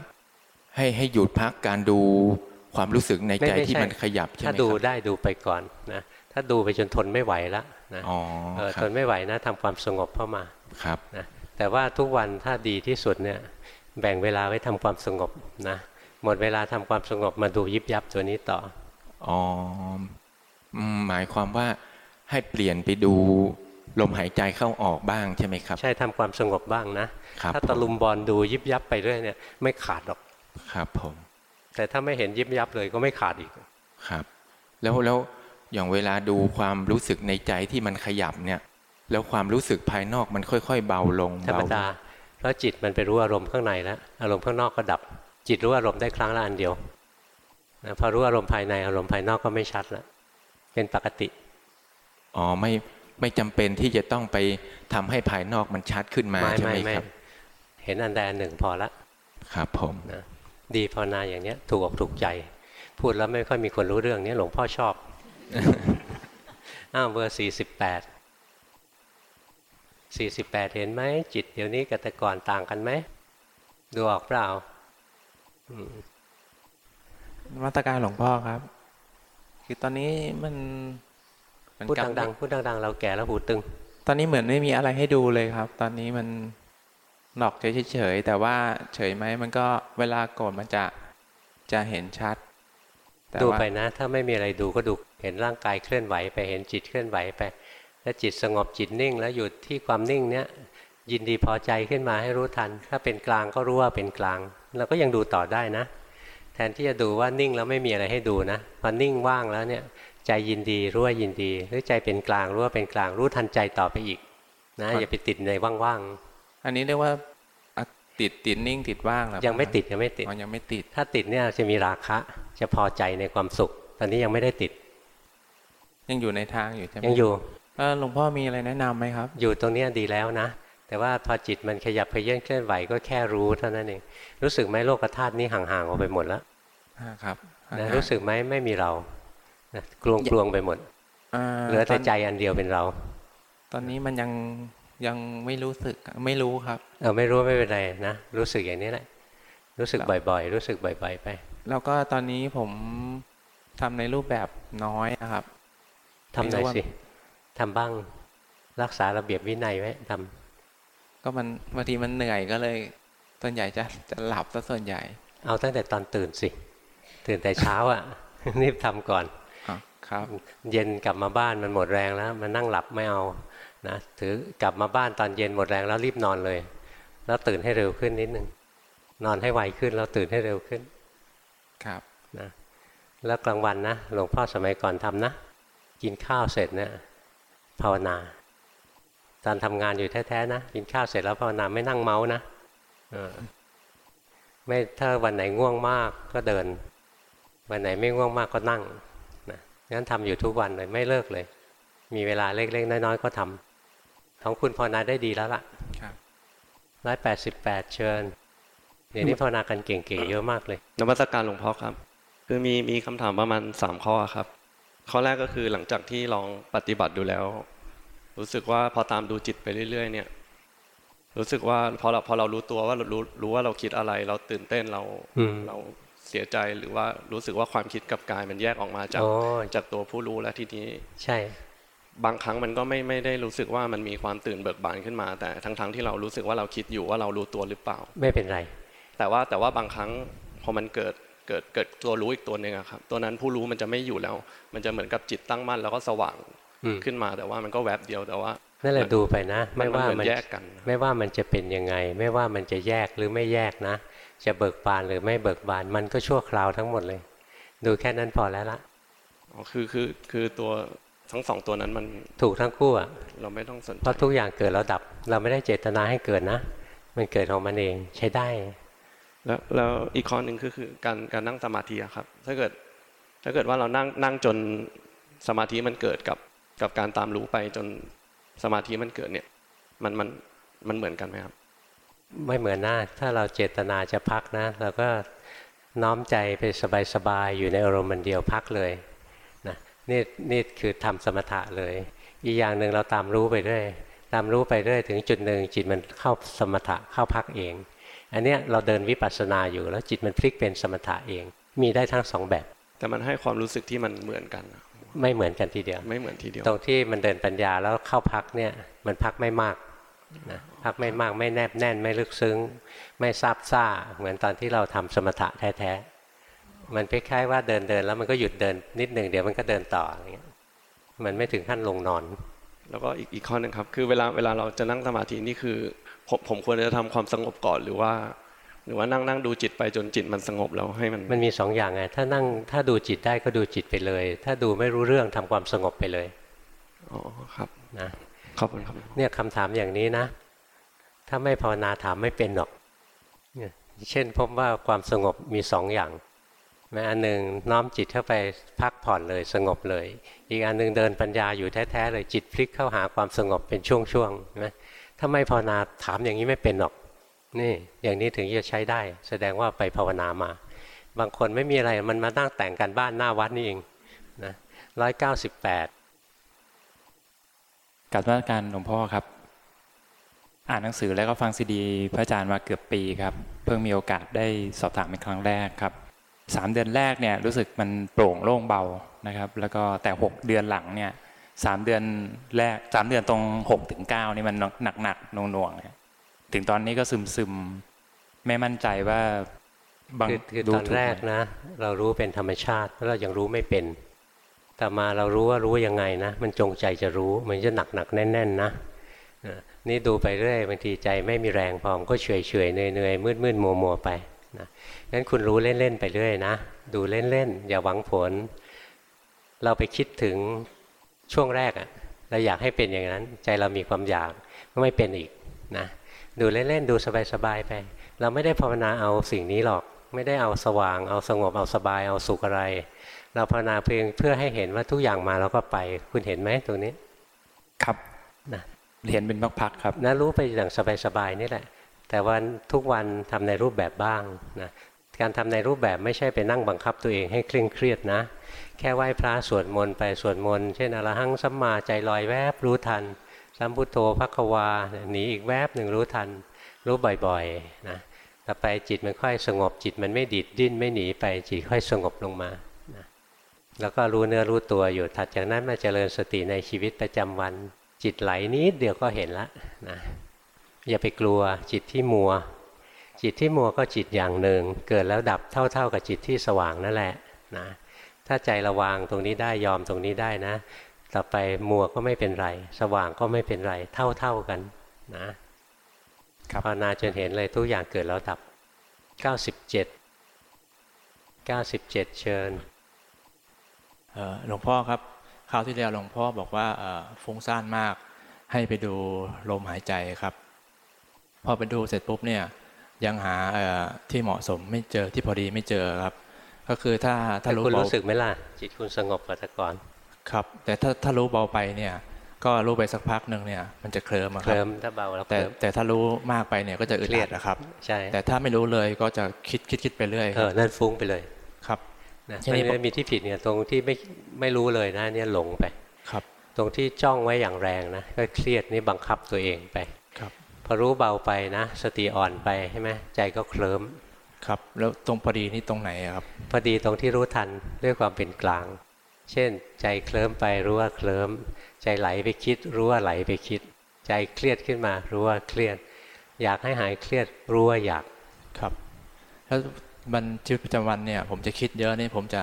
ให้ให้หยุดพักการดูความรู้สึกในใจไม่ไม่ที่ใช่มันขยับใช่ไหมถ้าครับดูได้ดูไปก่อนนะ ถ้าดูไปจนทนไม่ไหวแล้วนะอ๋อเออครัทบนไม่ไหวนะทำความสงบเข้ามาครับนะแต่ว่าทุกวันถ้าดีที่สุดเนี่ยแบ่งเวลาไว้ทำความสงบนะหมดเวลาทำความสงบมาดูยิบยับตัวนี้ต่ออ๋ออืมหมายความว่าให้เปลี่ยนไปดูลมหายใจเข้าออกบ้างใช่ไหมครับ ใช่ทำความสงบบ้างนะครับถ้าตะลุมบอลดูยิบยับไปเรื่อยเนี่ยไม่ขาดหรอกครับผม แต่ถ้าไม่เห็นยิบยับเลยก็ไม่ขาดอีกครับ แล้วแล้ว อย่างเวลาดูความรู้สึกในใจที่มันขยับเนี่ย แล้วความรู้สึกภายนอกมันค่อย ๆ เบาลงธรรมเบาลงดาเพราะจิตมันไปรู้อารมณ์ข้างในแล้วอารมณ์ข้างนอกก็ดับ จิตรู้อารมณ์ได้ครั้งละอันเดียวนะพอรู้อารมณ์ภายในอารมณ์ภายนอกก็ไม่ชัดแล้วเป็นปกติอ๋อไม่ไม่จำเป็นที่จะต้องไปทำให้ภายนอกมันชัดขึ้นมาไม่ใช่ไหไม่มไม่ครับ เห็นอันใดอันหนึ่งพอละ ครับผมนะดีภาวนาอย่างเนี้ยถูกอกถูกใจ พูดแล้วไม่ค่อยมีคนรู้เรื่องนี้หลวงพ่อชอบ อ้าวเบอร์สี่สิบแปดสี่สิบแปดเห็นไหมจิตเดี๋ยวนี้กับแต่ก่อนต่างกันไหมดูออกเปล่าอืมนมาตรการหลวงพ่อครับ คือตอนนี้มันมันพูดกลับดังๆพูดดังๆ เราแก่แล้วหูตึง ตอนนี้เหมือนไม่มีอะไรให้ดูเลยครับ ตอนนี้มันหลอกเฉยๆแต่ว่าเฉยไหมมันก็เวลาโกรธมันจะจะเห็นชัดแต่ ดูว่าไปนะ ถ้าไม่มีอะไรดูก็ดูเห็นร่างกายเคลื่อนไหวไปเห็นจิตเคลื่อนไหวไปถ้าจิตสงบจิตนิ่ง แล้วหยุดที่ความนิ่งเนี้ยยินดีพอใจขึ้นมาให้รู้ทัน ถ้าเป็นกลางก็รู้ว่าเป็นกลางเราก็ยังดูต่อได้นะ แทนที่จะดูว่านิ่งแล้วไม่มีอะไรให้ดูนะพอนิ่งว่างแล้วเนี่ยใจยินดีรู้ว่ายินดี หรือใจเป็นกลางรู้ว่าเป็นกลางรู้ทันใจต่อไปอีก นะอย่าไปติดในว่างอันนี้เรียกว่าอะ ติดติดนิ่งติดว่างเหรอๆยังไม่ติดยังไม่ติดอ๋อยังไม่ติด ถ้าติดเนี่ยจะมีราคะ จะพอใจในความสุข ตอนนี้ยังไม่ได้ติด ยังอยู่ในทางอยู่ใช่ไหมยังอยู่เออหลวงพ่อมีอะไรแนะนำไหมครับ อยู่ตรงเนี้ยดีแล้วนะ แต่ว่าพอจิตมันขยับเขยื่อนเคลื่อนไหวก็แค่รู้เท่านั้นเอง รู้สึกไหมโลกธาตุนี้ห่างๆออกไปหมดแล้วอ่าครับนะอ่ารู้สึกไหมไม่มีเรานะกลวงกลวงๆไปหมดอ่าเหลือแต่นใจอันเดียวเป็นเรา ตอนนี้มันยัง ยังไม่รู้สึกไม่รู้ครับเออไม่รู้ไม่เป็นไรนะรู้สึกอย่างนี้แหละ รู้สึกบ่อย ๆ รู้สึกบ่อย ๆ ไป แล้วก็ตอนนี้ผมทำในรูปแบบน้อยนะครับทำหน่อยไม่รู้ว่าสิทำบ้างรักษาระเบียบวินัยไว้ทำก็มันบางทีมันเหนื่อยก็เลยส่วนใหญ่จะจะหลับซะส่วนใหญ่ เอาตั้งแต่ตอนตื่นสิ ตื่นแต่เช้าอะรีบทำก่อนอะครับ เย็นกลับมาบ้านมันหมดแรงแล้ว มันนั่งหลับไม่เอา นะถือกลับมาบ้านตอนเย็นหมดแรงแล้วรีบนอนเลย แล้วตื่นให้เร็วขึ้นนิดนึงนอนให้ไวขึ้นแล้วตื่นให้เร็วขึ้น ครับนะแล้วกลางวันนะหลวงพ่อสมัยก่อนทำนะ กินข้าวเสร็จเนี่ยภาวนา ตอนทำงานอยู่แท้ๆนะกินข้าวเสร็จแล้วภาวนาไม่นั่งเมาส์นะเออไม่ถ้าวันไหนง่วงมากก็เดิน วันไหนไม่ง่วงมากก็นั่งนะงั้นทำอยู่ทุกวันเลยไม่เลิกเลย มีเวลาเล็กๆน้อยๆก็ทำ ของคุณภาวนาได้ดีแล้วล่ะครับร้อยแปดสิบแปดเชิญเดี๋ยวนี้ภาวนากันเก่งๆเยอะมากเลยนมัสการหลวงพ่อครับ คือมีมีคำถามประมาณสามข้อครับ ข้อแรกก็คือหลังจากที่ลองปฏิบัติดูแล้ว รู้สึกว่าพอตามดูจิตไปเรื่อย ๆ เนี่ย รู้สึกว่าพอเราพอเรารู้ตัวว่าเรารู้รู้ว่าเราคิดอะไร เราตื่นเต้นเราอืมเราเสียใจหรือว่ารู้สึกว่าความคิดกับกายมันแยกออกมาจากโอ้จากตัวผู้รู้แล้วทีนี้ ใช่ บางครั้งมันก็ไม่ไม่ได้รู้สึกว่ามันมีความตื่นเบิกบานขึ้นมา แต่ทั้งทั้งๆที่เรารู้สึกว่าเราคิดอยู่ว่าเรารู้ตัวหรือเปล่า ไม่เป็นไร แต่ว่าแต่ว่าบางครั้งพอมันเกิดเกิดเกิดตัวรู้อีกตัวหนึ่งอะครับตัวนั้นผู้รู้มันจะไม่อยู่แล้ว มันจะเหมือนกับจิตตั้งมั่นแล้วก็สว่างอืมขึ้นมาแต่ว่ามันก็แวบเดียวแต่ว่านั่นแหละดูไปนะมันไม่ว่ามันเหมืมัอนแยกกัน ไม่ว่ามันจะเป็นยังไง ไม่ว่ามันจะแยกหรือไม่แยกนะ จะเบิกบานหรือไม่เบิกบานมันก็ชั่วคราวทั้งหมดเลย ดูแค่นั้นพอแล้วละอ๋อคือคือคือตัว ทั้งสองตัวนั้นมันถูกทั้งคู่อะเราไม่ต้องสนใจเพราะทุกอย่างเกิดแล้วดับ เราไม่ได้เจตนาให้เกิดนะ มันเกิดของมันเองใช้ได้ แล้วแล้วอีกข้อหนึ่งก็คือการการนั่งสมาธิอะครับ ถ้าเกิด ถ้าเกิดว่าเรานั่งนั่งจนสมาธิมันเกิดกับกับการตามรู้ไปจนสมาธิมันเกิดเนี่ย มันมันมันเหมือนกันไหมครับ ไม่เหมือนหน้าถ้าเราเจตนาจะพักนะเราก็น้อมใจไปสบายๆอยู่ในอารมณ์มันเดียวพักเลย นะนี่นี่คือทำสมถะเลย อีกอย่างหนึ่งเราตามรู้ไปเรื่อยตามรู้ไปเรื่อยถึงจุดหนึ่งจิตมันเข้าสมถะเข้าพักเอง อันเนี้ยเราเดินวิปัสสนาอยู่แล้วจิตมันพลิกเป็นสมถะเอง มีได้ทั้งสองแบบ แต่มันให้ความรู้สึกที่มันเหมือนกันนะไม่เหมือนกันทีเดียว ไม่เหมือนทีเดียว ตรงที่มันเดินปัญญาแล้วเข้าพักเนี่ยมันพักไม่มากนะพักไม่มากไม่แนบแน่นไม่ลึกซึ้ง ไม่ซาบซ่าเหมือนตอนที่เราทำสมถะแท้ๆ มันคล้ายๆว่าเดินเดินแล้วมันก็หยุดเดินนิดหนึ่งเดี๋ยวมันก็เดินต่ออย่างเงี้ยมันไม่ถึงขั้นลงนอน แล้วก็อีกอีกข้อหนึ่งครับคือเวลาเวลาเราจะนั่งสมาธินี่คือ ผมผมควรจะทำความสงบก่อนหรือว่า หรือว่านั่งนั่งดูจิตไปจนจิตมันสงบแล้วให้มันมันมีสองอย่างไงถ้านั่งถ้าดูจิตได้ก็ดูจิตไปเลย ถ้าดูไม่รู้เรื่องทำความสงบไปเลยอ๋อครับนะขอบคุณครับเนี่ยคำถามอย่างนี้นะ ถ้าไม่ภาวนาถามไม่เป็นหรอกเนี่ยเช่นพบว่าความสงบมีสองอย่างแม้ อันหนึ่งน้อมจิตเข้าไปพักผ่อนเลยสงบเลย อีกอันหนึ่งเดินปัญญาอยู่แท้ๆเลยจิตพลิกเข้าหาความสงบเป็นช่วงๆนะถ้าไม่ภาวนาถามอย่างนี้ไม่เป็นหรอกนี่อย่างนี้ถึงจะใช้ได้ แสดงว่าไปภาวนามา บางคนไม่มีอะไรมันมานั่งแต่งกันบ้านหน้าวัดนี่เองนะร้อยเก้าสิบแปดกับว่าการหลวงพ่อครับ อ่านหนังสือแล้วก็ฟังซีดี พระอาจารย์มาเกือบปีครับ เพิ่งมีโอกาสได้สอบถามเป็นครั้งแรกครับ สามเดือนแรกเนี่ยรู้สึกมันโปร่งโล่งเบานะครับ แล้วก็แต่หกเดือนหลังเนี่ยสามเดือนแรกสามเดือนตรงหกถึงเก้านี่มันหนักหนักหน่วงหน่วงๆเนี่ยถึงตอนนี้ก็ซึมซึมๆไม่มั่นใจว่าบางคือคือดูตอนถูกแรกไหมนะ เรารู้เป็นธรรมชาติแล้วเรายังรู้ไม่เป็น แต่มาเรารู้ว่ารู้ยังไงนะ มันจงใจจะรู้มันจะหนักหนักๆแน่น ๆนะอะนี่ดูไปเรื่อยบางทีใจไม่มีแรงพอมนก็เฉยเฉยๆเหนื่อยๆมืดมืดมัวมัวๆไปนะ งั้นคุณรู้เล่น ๆ ไปเรื่อยนะ ดูเล่น ๆ อย่าหวังผล เราไปคิดถึงช่วงแรกอะเราอยากให้เป็นอย่างนั้น ใจเรามีความอยากก็ไม่เป็นอีกนะดูเล่น ๆ ดูสบาย ๆ ไป เราไม่ได้ภาวนาเอาสิ่งนี้หรอก ไม่ได้เอาสว่าง เอาสงบ เอาสบาย เอาสุขอะไร เราภาวนาเพียงเพื่อให้เห็นว่าทุกอย่างมาแล้วก็ไป คุณเห็นไหมตรงนี้ ครับนะเห็นเป็นพักๆครับนะรู้ไปอย่างสบาย ๆ นี่แหละ แต่วันทุกวันทำในรูปแบบบ้างนะ การทำในรูปแบบไม่ใช่ไปนั่งบังคับตัวเองให้เคร่งเครียดนะ แค่ไหว้พระสวดมนต์ไปสวดมนต์เช่นอรหังสัมมาใจลอยแวบรู้ทันสัมพุทโธพักควาหนีอีกแวบหนึ่งรู้ทัน รู้บ่อยๆนะต่อไปจิตมันค่อยสงบจิตมันไม่ดิดดิ้นไม่หนีไปจิตค่อยสงบลงมานะแล้วก็รู้เนื้อรู้ตัวอยู่ถัดจากนั้นมาเจริญสติในชีวิตประจำวัน จิตไหลนิดเดียวก็เห็นละนะอย่าไปกลัวจิตที่มัว จิตที่มัวก็จิตอย่างหนึ่ง เกิดแล้วดับเท่า ๆ กับจิตที่สว่างนั่นแหละนะถ้าใจระวางตรงนี้ได้ยอมตรงนี้ได้นะ ต่อไปมัวก็ไม่เป็นไร สว่างก็ไม่เป็นไร เท่าๆกันนะภาวนาจนเห็นเลยทุกอย่างเกิดแล้วดับ 97 97 เชิญเอ่อหลวงพ่อครับคราวที่แล้วหลวงพ่อบอกว่าเอ่อฟุ้งซ่านมากให้ไปดูลมหายใจครับ พอไปดูเสร็จปุ๊บเนี่ย ยังหาเอ่อที่เหมาะสมไม่เจอที่พอดีไม่เจอครับ ก็คือถ้าถ้าแต่รู้คุณเบารู้สึกไหมล่ะ จิตคุณสงบกว่าแต่ก่อนครับ แต่ถ้าถ้ารู้เบาไปเนี่ย ก็รู้ไปสักพักหนึ่งเนี่ย มันจะเคลิ้มอะเคครับลิ้มถ้าเบาแล้วเคแต่ลิ้มแต่ถ้ารู้มากไปเนี่ยก็จะอึดเครีอัยดดนะครับ ใช่ แต่ถ้าไม่รู้เลยก็จะคิดคิดคิดไปเรื่อยเออนั่นฟุ้งไปเลยครับนะทีมันนี้ผมไม่มีที่ผิดเนี่ยตรงที่ไม่ไม่รู้เลยนะเนี่ยหลงไปครับ ตรงที่จ้องไว้อย่างแรงนะก็เครียดนี่บังคับตัวเองไปครับ พอรู้เบาไปนะ สติอ่อนไปใช่ไหมใจก็เคลิ้มครับ แล้วตรงพอดีนี่ตรงไหนอะครับ พอดีตรงที่รู้ทันด้วยความเป็นกลาง เช่น ใจเคลิ้มไปรู้ว่าเคลิ้มใจไหลไปคิด รู้ว่าไหลไปคิด ใจเครียดขึ้นมา รู้ว่าเครียด อยากให้หายเครียดรู้ว่าอยากครับ แล้วมันชีวิตประจำวันเนี่ย ผมจะคิดเยอะนี่ผมจะ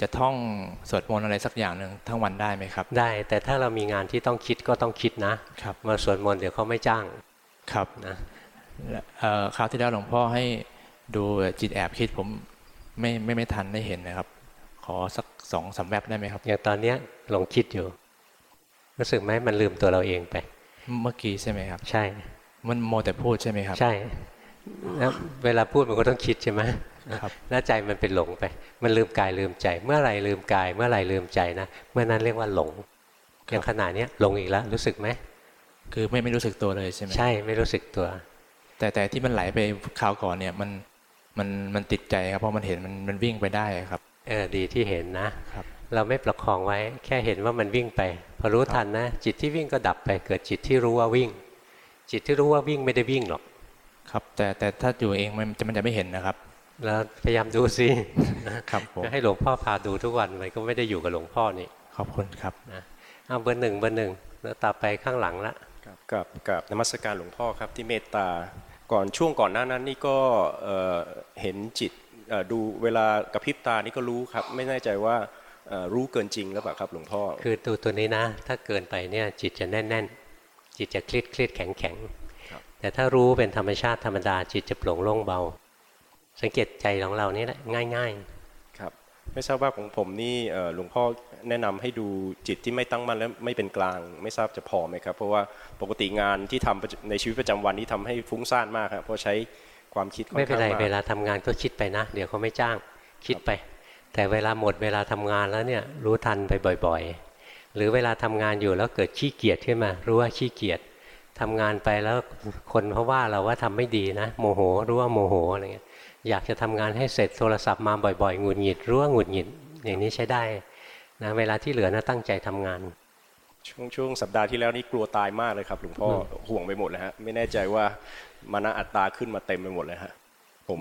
จะท่องสวดมนต์อะไรสักอย่างหนึ่งทั้งวันได้ไหมครับ ได้แต่ถ้าเรามีงานที่ต้องคิดก็ต้องคิดนะครับมาสวดมนต์เดี๋ยวเขาไม่จ้าง ครับนะเอ่อคราวที่แล้วหลวงพ่อให้ดูจิตแอบคิดผมไม่ไม่ไม่ทันได้เห็นนะครับ ขอสักสองสามแวบได้ไหมครับอย่างตอนเนี้ยหลงคิดอยู่ รู้สึกไหมมันลืมตัวเราเองไป เมื่อกี้ใช่ไหมครับ ใช่ มันโมแต่พูดใช่ไหมครับ ใช่แล้วเวลาพูดมันก็ต้องคิดใช่ไหมครับแล้วใจมันเป็นหลงไป มันลืมกายลืมใจ เมื่อไหรลืมกาย เมื่อไหรลืมใจนะ เมื่อนั้นเรียกว่าหลงอย่างขนาดนี้ยหลงอีกแล้วรู้สึกไหม คือไม่ไม่รู้สึกตัวเลยใช่ไหมใช่ไม่รู้สึกตัว แต่แต่ที่มันไหลไปคราวก่อนเนี่ยมันมันมันติดใจครับเพราะมันเห็นมันมันวิ่งไปได้ครับเออดีที่เห็นนะครับ เราไม่ประคองไว้ แค่เห็นว่ามันวิ่งไป พอรู้ทันนะ จิตที่วิ่งก็ดับไป เกิดจิตที่รู้ว่าวิ่ง จิตที่รู้ว่าวิ่งไม่ได้วิ่งหรอก ครับ แต่แต่ถ้าอยู่เองมันจะมันจะไม่เห็นนะครับ แล้วพยายามดูสิครับผมก็ให้หลวงพ่อพาดูทุกวันมันก็ไม่ได้อยู่กับหลวงพ่อนี่ขอบคุณครับนะเอาเบอร์หนึ่งเบอร์หนึ่งแล้วต่อไปข้างหลังละ กับกับกับนมัสการหลวงพ่อครับที่เมตตาก่อนช่วงก่อนหน้านั้นนี่ก็เอ่อเห็นจิตเอ่อดูเวลากระพริบตานี่ก็รู้ครับ ไม่แน่ใจว่าเอ่อรู้เกินจริงหรือเปล่าครับหลวงพ่อ คือตัวตัวนี้นะ ถ้าเกินไปเนี่ยจิตจะแน่นแน่น ๆ จิตจะเครียดเครียดแข็งแข็งแต่ถ้ารู้เป็นธรรมชาติธรรมดาจิตจะโปร่งโล่งเบา สังเกตใจของเรานี่แหละง่ายครับ ไม่ทราบว่าของผมนี่เอ่อหลวงพ่อแนะนำให้ดูจิตที่ไม่ตั้งมั่นและไม่เป็นกลาง ไม่ทราบจะพอไหมครับ เพราะว่าปกติงานที่ทำประจในชีวิตประจำวันนี้ทำให้ฟุ้งซ่านมากครับเพราะใช้ความคิดๆค่อไม่นเป็นข้างไรมากเวลาทำงานก็คิดไปนะ เดี๋ยวเขาไม่จ้างคิดไป แต่เวลาหมดเวลาทำงานแล้วเนี่ยรู้ทันไปบ่อย ๆ หรือเวลาทำงานอยู่แล้วเกิดขี้เกียจขึ้นมา รู้ว่าขี้เกียจทำงานไปแล้วคนเขาว่าเราว่าทำไม่ดีนะ โมโหรู้ว่าโมโหอะไรเงี้ย อยากจะทำงานให้เสร็จโทรศัพท์มาบ่อยๆหงุดหงิดรู้ว่าหงุดหงิดอย่างนี้ใช้ได้นะเวลาที่เหลือนะตั้งใจทำงานช่วงช่วงสัปดาห์ที่แล้วนี่กลัวตายมากเลยครับหลวงพ่ออห่วงไปหมดเลยฮะไม่แน่ใจว่ามานะอัตตาขึ้นมาเต็มไปหมดเลยฮะผม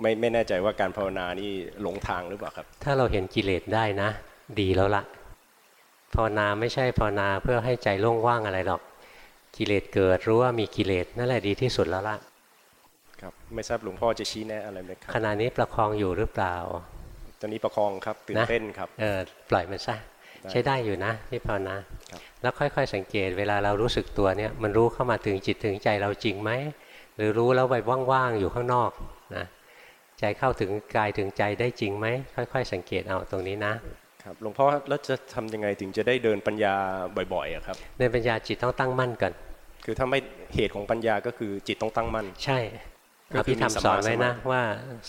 ไม่ไม่แน่ใจว่าการภาวนานี่หลงทางหรือเปล่าครับ ถ้าเราเห็นกิเลสได้นะ ดีแล้วละภาวนาไม่ใช่ภาวนาเพื่อให้ใจโล่งว่างอะไรหรอก กิเลสเกิดรู้ว่ามีกิเลสนั่นแหละดีที่สุดแล้วละครับ ไม่ทราบหลวงพ่อจะชี้แนะอะไรไหมครับขณะนี้ประคองอยู่หรือเปล่า ตอนนี้ประคองครับตื่นเต้นครับเออปล่อยมันซะได้ใช้ได้อยู่นะที่ภาวนาครับแล้วค่อยๆ สังเกตเวลาเรารู้สึกตัวเนี่ยมันรู้เข้ามาถึงจิตถึงใจเราจริงไหมหรือรู้แล้วไปว่างๆอยู่ข้างนอกนะใจเข้าถึงกายถึงใจได้จริงไหมค่อย ๆ สังเกตเอาตรงนี้นะครับหลวงพ่อแล้วจะทำยังไงถึงจะได้เดินปัญญาบ่อยๆอะครับในปัญญาจิตต้องตั้งมั่นก่อนคือถ้าไม่เหตุของปัญญาก็คือจิตต้องตั้งมั่น ใช่ก็ อคือภิธรรมมีสัมสมาอนไว้นะสมาธิว่า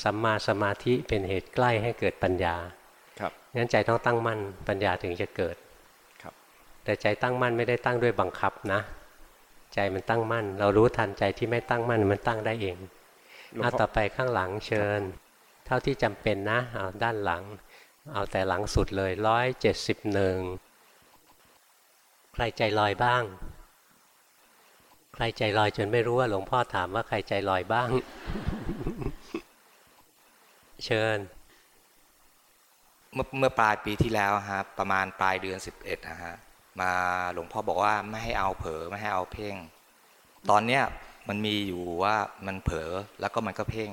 สัมมาสมาธิเป็นเหตุใกล้ให้เกิดปัญญา ครับงั้นใจต้องตั้งมั่นปัญญาถึงจะเกิด ครับ แต่ใจตั้งมั่นไม่ได้ตั้งด้วยบังคับนะ ใจมันตั้งมั่น เรารู้ทันใจที่ไม่ตั้งมั่นมันตั้งได้เองหลวงเอาพ่อต่อไปข้างหลังเชิญ เท่าที่จำเป็นนะเอาด้านหลัง เอาแต่หลังสุดเลยร้อยเจ็ดสิบหนึ่งใครใจลอยบ้าง ใครใจลอยจนไม่รู้ว่าหลวงพ่อถามว่าใครใจลอยบ้าง เชิญ เมื่อเมื่อปลายปีที่แล้วฮะประมาณปลายเดือน11นะฮะมาหลวงพ่อบอกว่าไม่ให้เอาเผลอไม่ให้เอาเพ่ง ตอนเนี้ยมันมีอยู่ว่ามันเผลอแล้วก็มันก็เพ่ง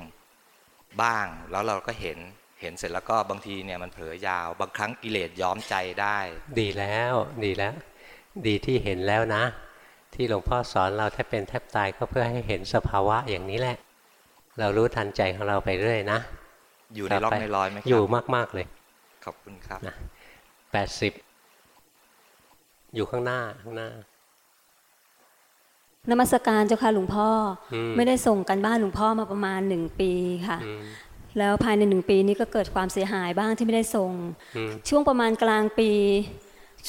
บ้างแล้วเราก็เห็นเห็นเสร็จแล้วก็บางทีเนี่ยมันเผลอยาว บางครั้งกิเลสย้อมใจได้ ดีแล้ว ดีแล้ว ดีที่เห็นแล้วนะ ที่หลวงพ่อสอนเราแทบเป็นแทบตายก็เพื่อให้เห็นสภาวะอย่างนี้แหละ เรารู้ทันใจของเราไปเรื่อยนะอยู่ในร่องในรอยไหมครับอยู่มากๆเลย ขอบคุณครับนะแปดสิบอยู่ข้างหน้าข้างหน้านมัสการเจ้าค่ะหลวงพ่ออมไม่ได้ส่งกันบ้านหลวงพ่อมาประมาณหนึ่งปีค่ะอืมแล้วภายในหนึ่งปีนี้ก็เกิดความเสียหายบ้างที่ไม่ได้ส่งอืมช่วงประมาณกลางปี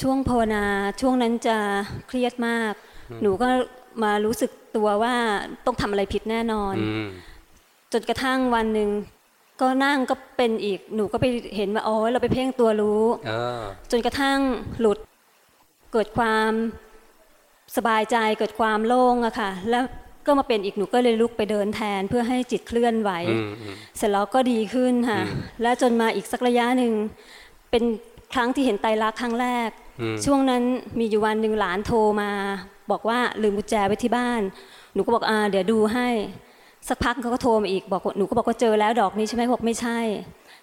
ช่วงภาวนาช่วงนั้นจะเครียดมาก หนูก็มารู้สึกตัวว่าต้องทำอะไรผิดแน่นอนอืมจนกระทั่งวันหนึ่งก็นั่งก็เป็นอีกหนูก็ไปเห็นว่าอ๋อเราไปเพ่งตัวรู้เออจนกระทั่งหลุดเกิดความสบายใจเกิดความโล่งอะค่ะ แล้วก็มาเป็นอีกหนูก็เลยลุกไปเดินแทนเพื่อให้จิตเคลื่อนไหวอืมอืมเสร็จแล้วก็ดีขึ้นค่ะอืมแล้วจนมาอีกสักระยะหนึ่งเป็นครั้งที่เห็นไตรลักษณ์ครั้งแรกอืม ช่วงนั้นมีอยู่วันหนึ่งหลานโทรมา บอกว่าลืมกุญแจไว้ที่บ้าน หนูก็บอกอ่าเดี๋ยวดูให้ สักพักเขาก็โทรมาอีกบอกว่าหนูก็บอกว่าเจอแล้วดอกนี้ใช่ไหมบอกไม่ใช่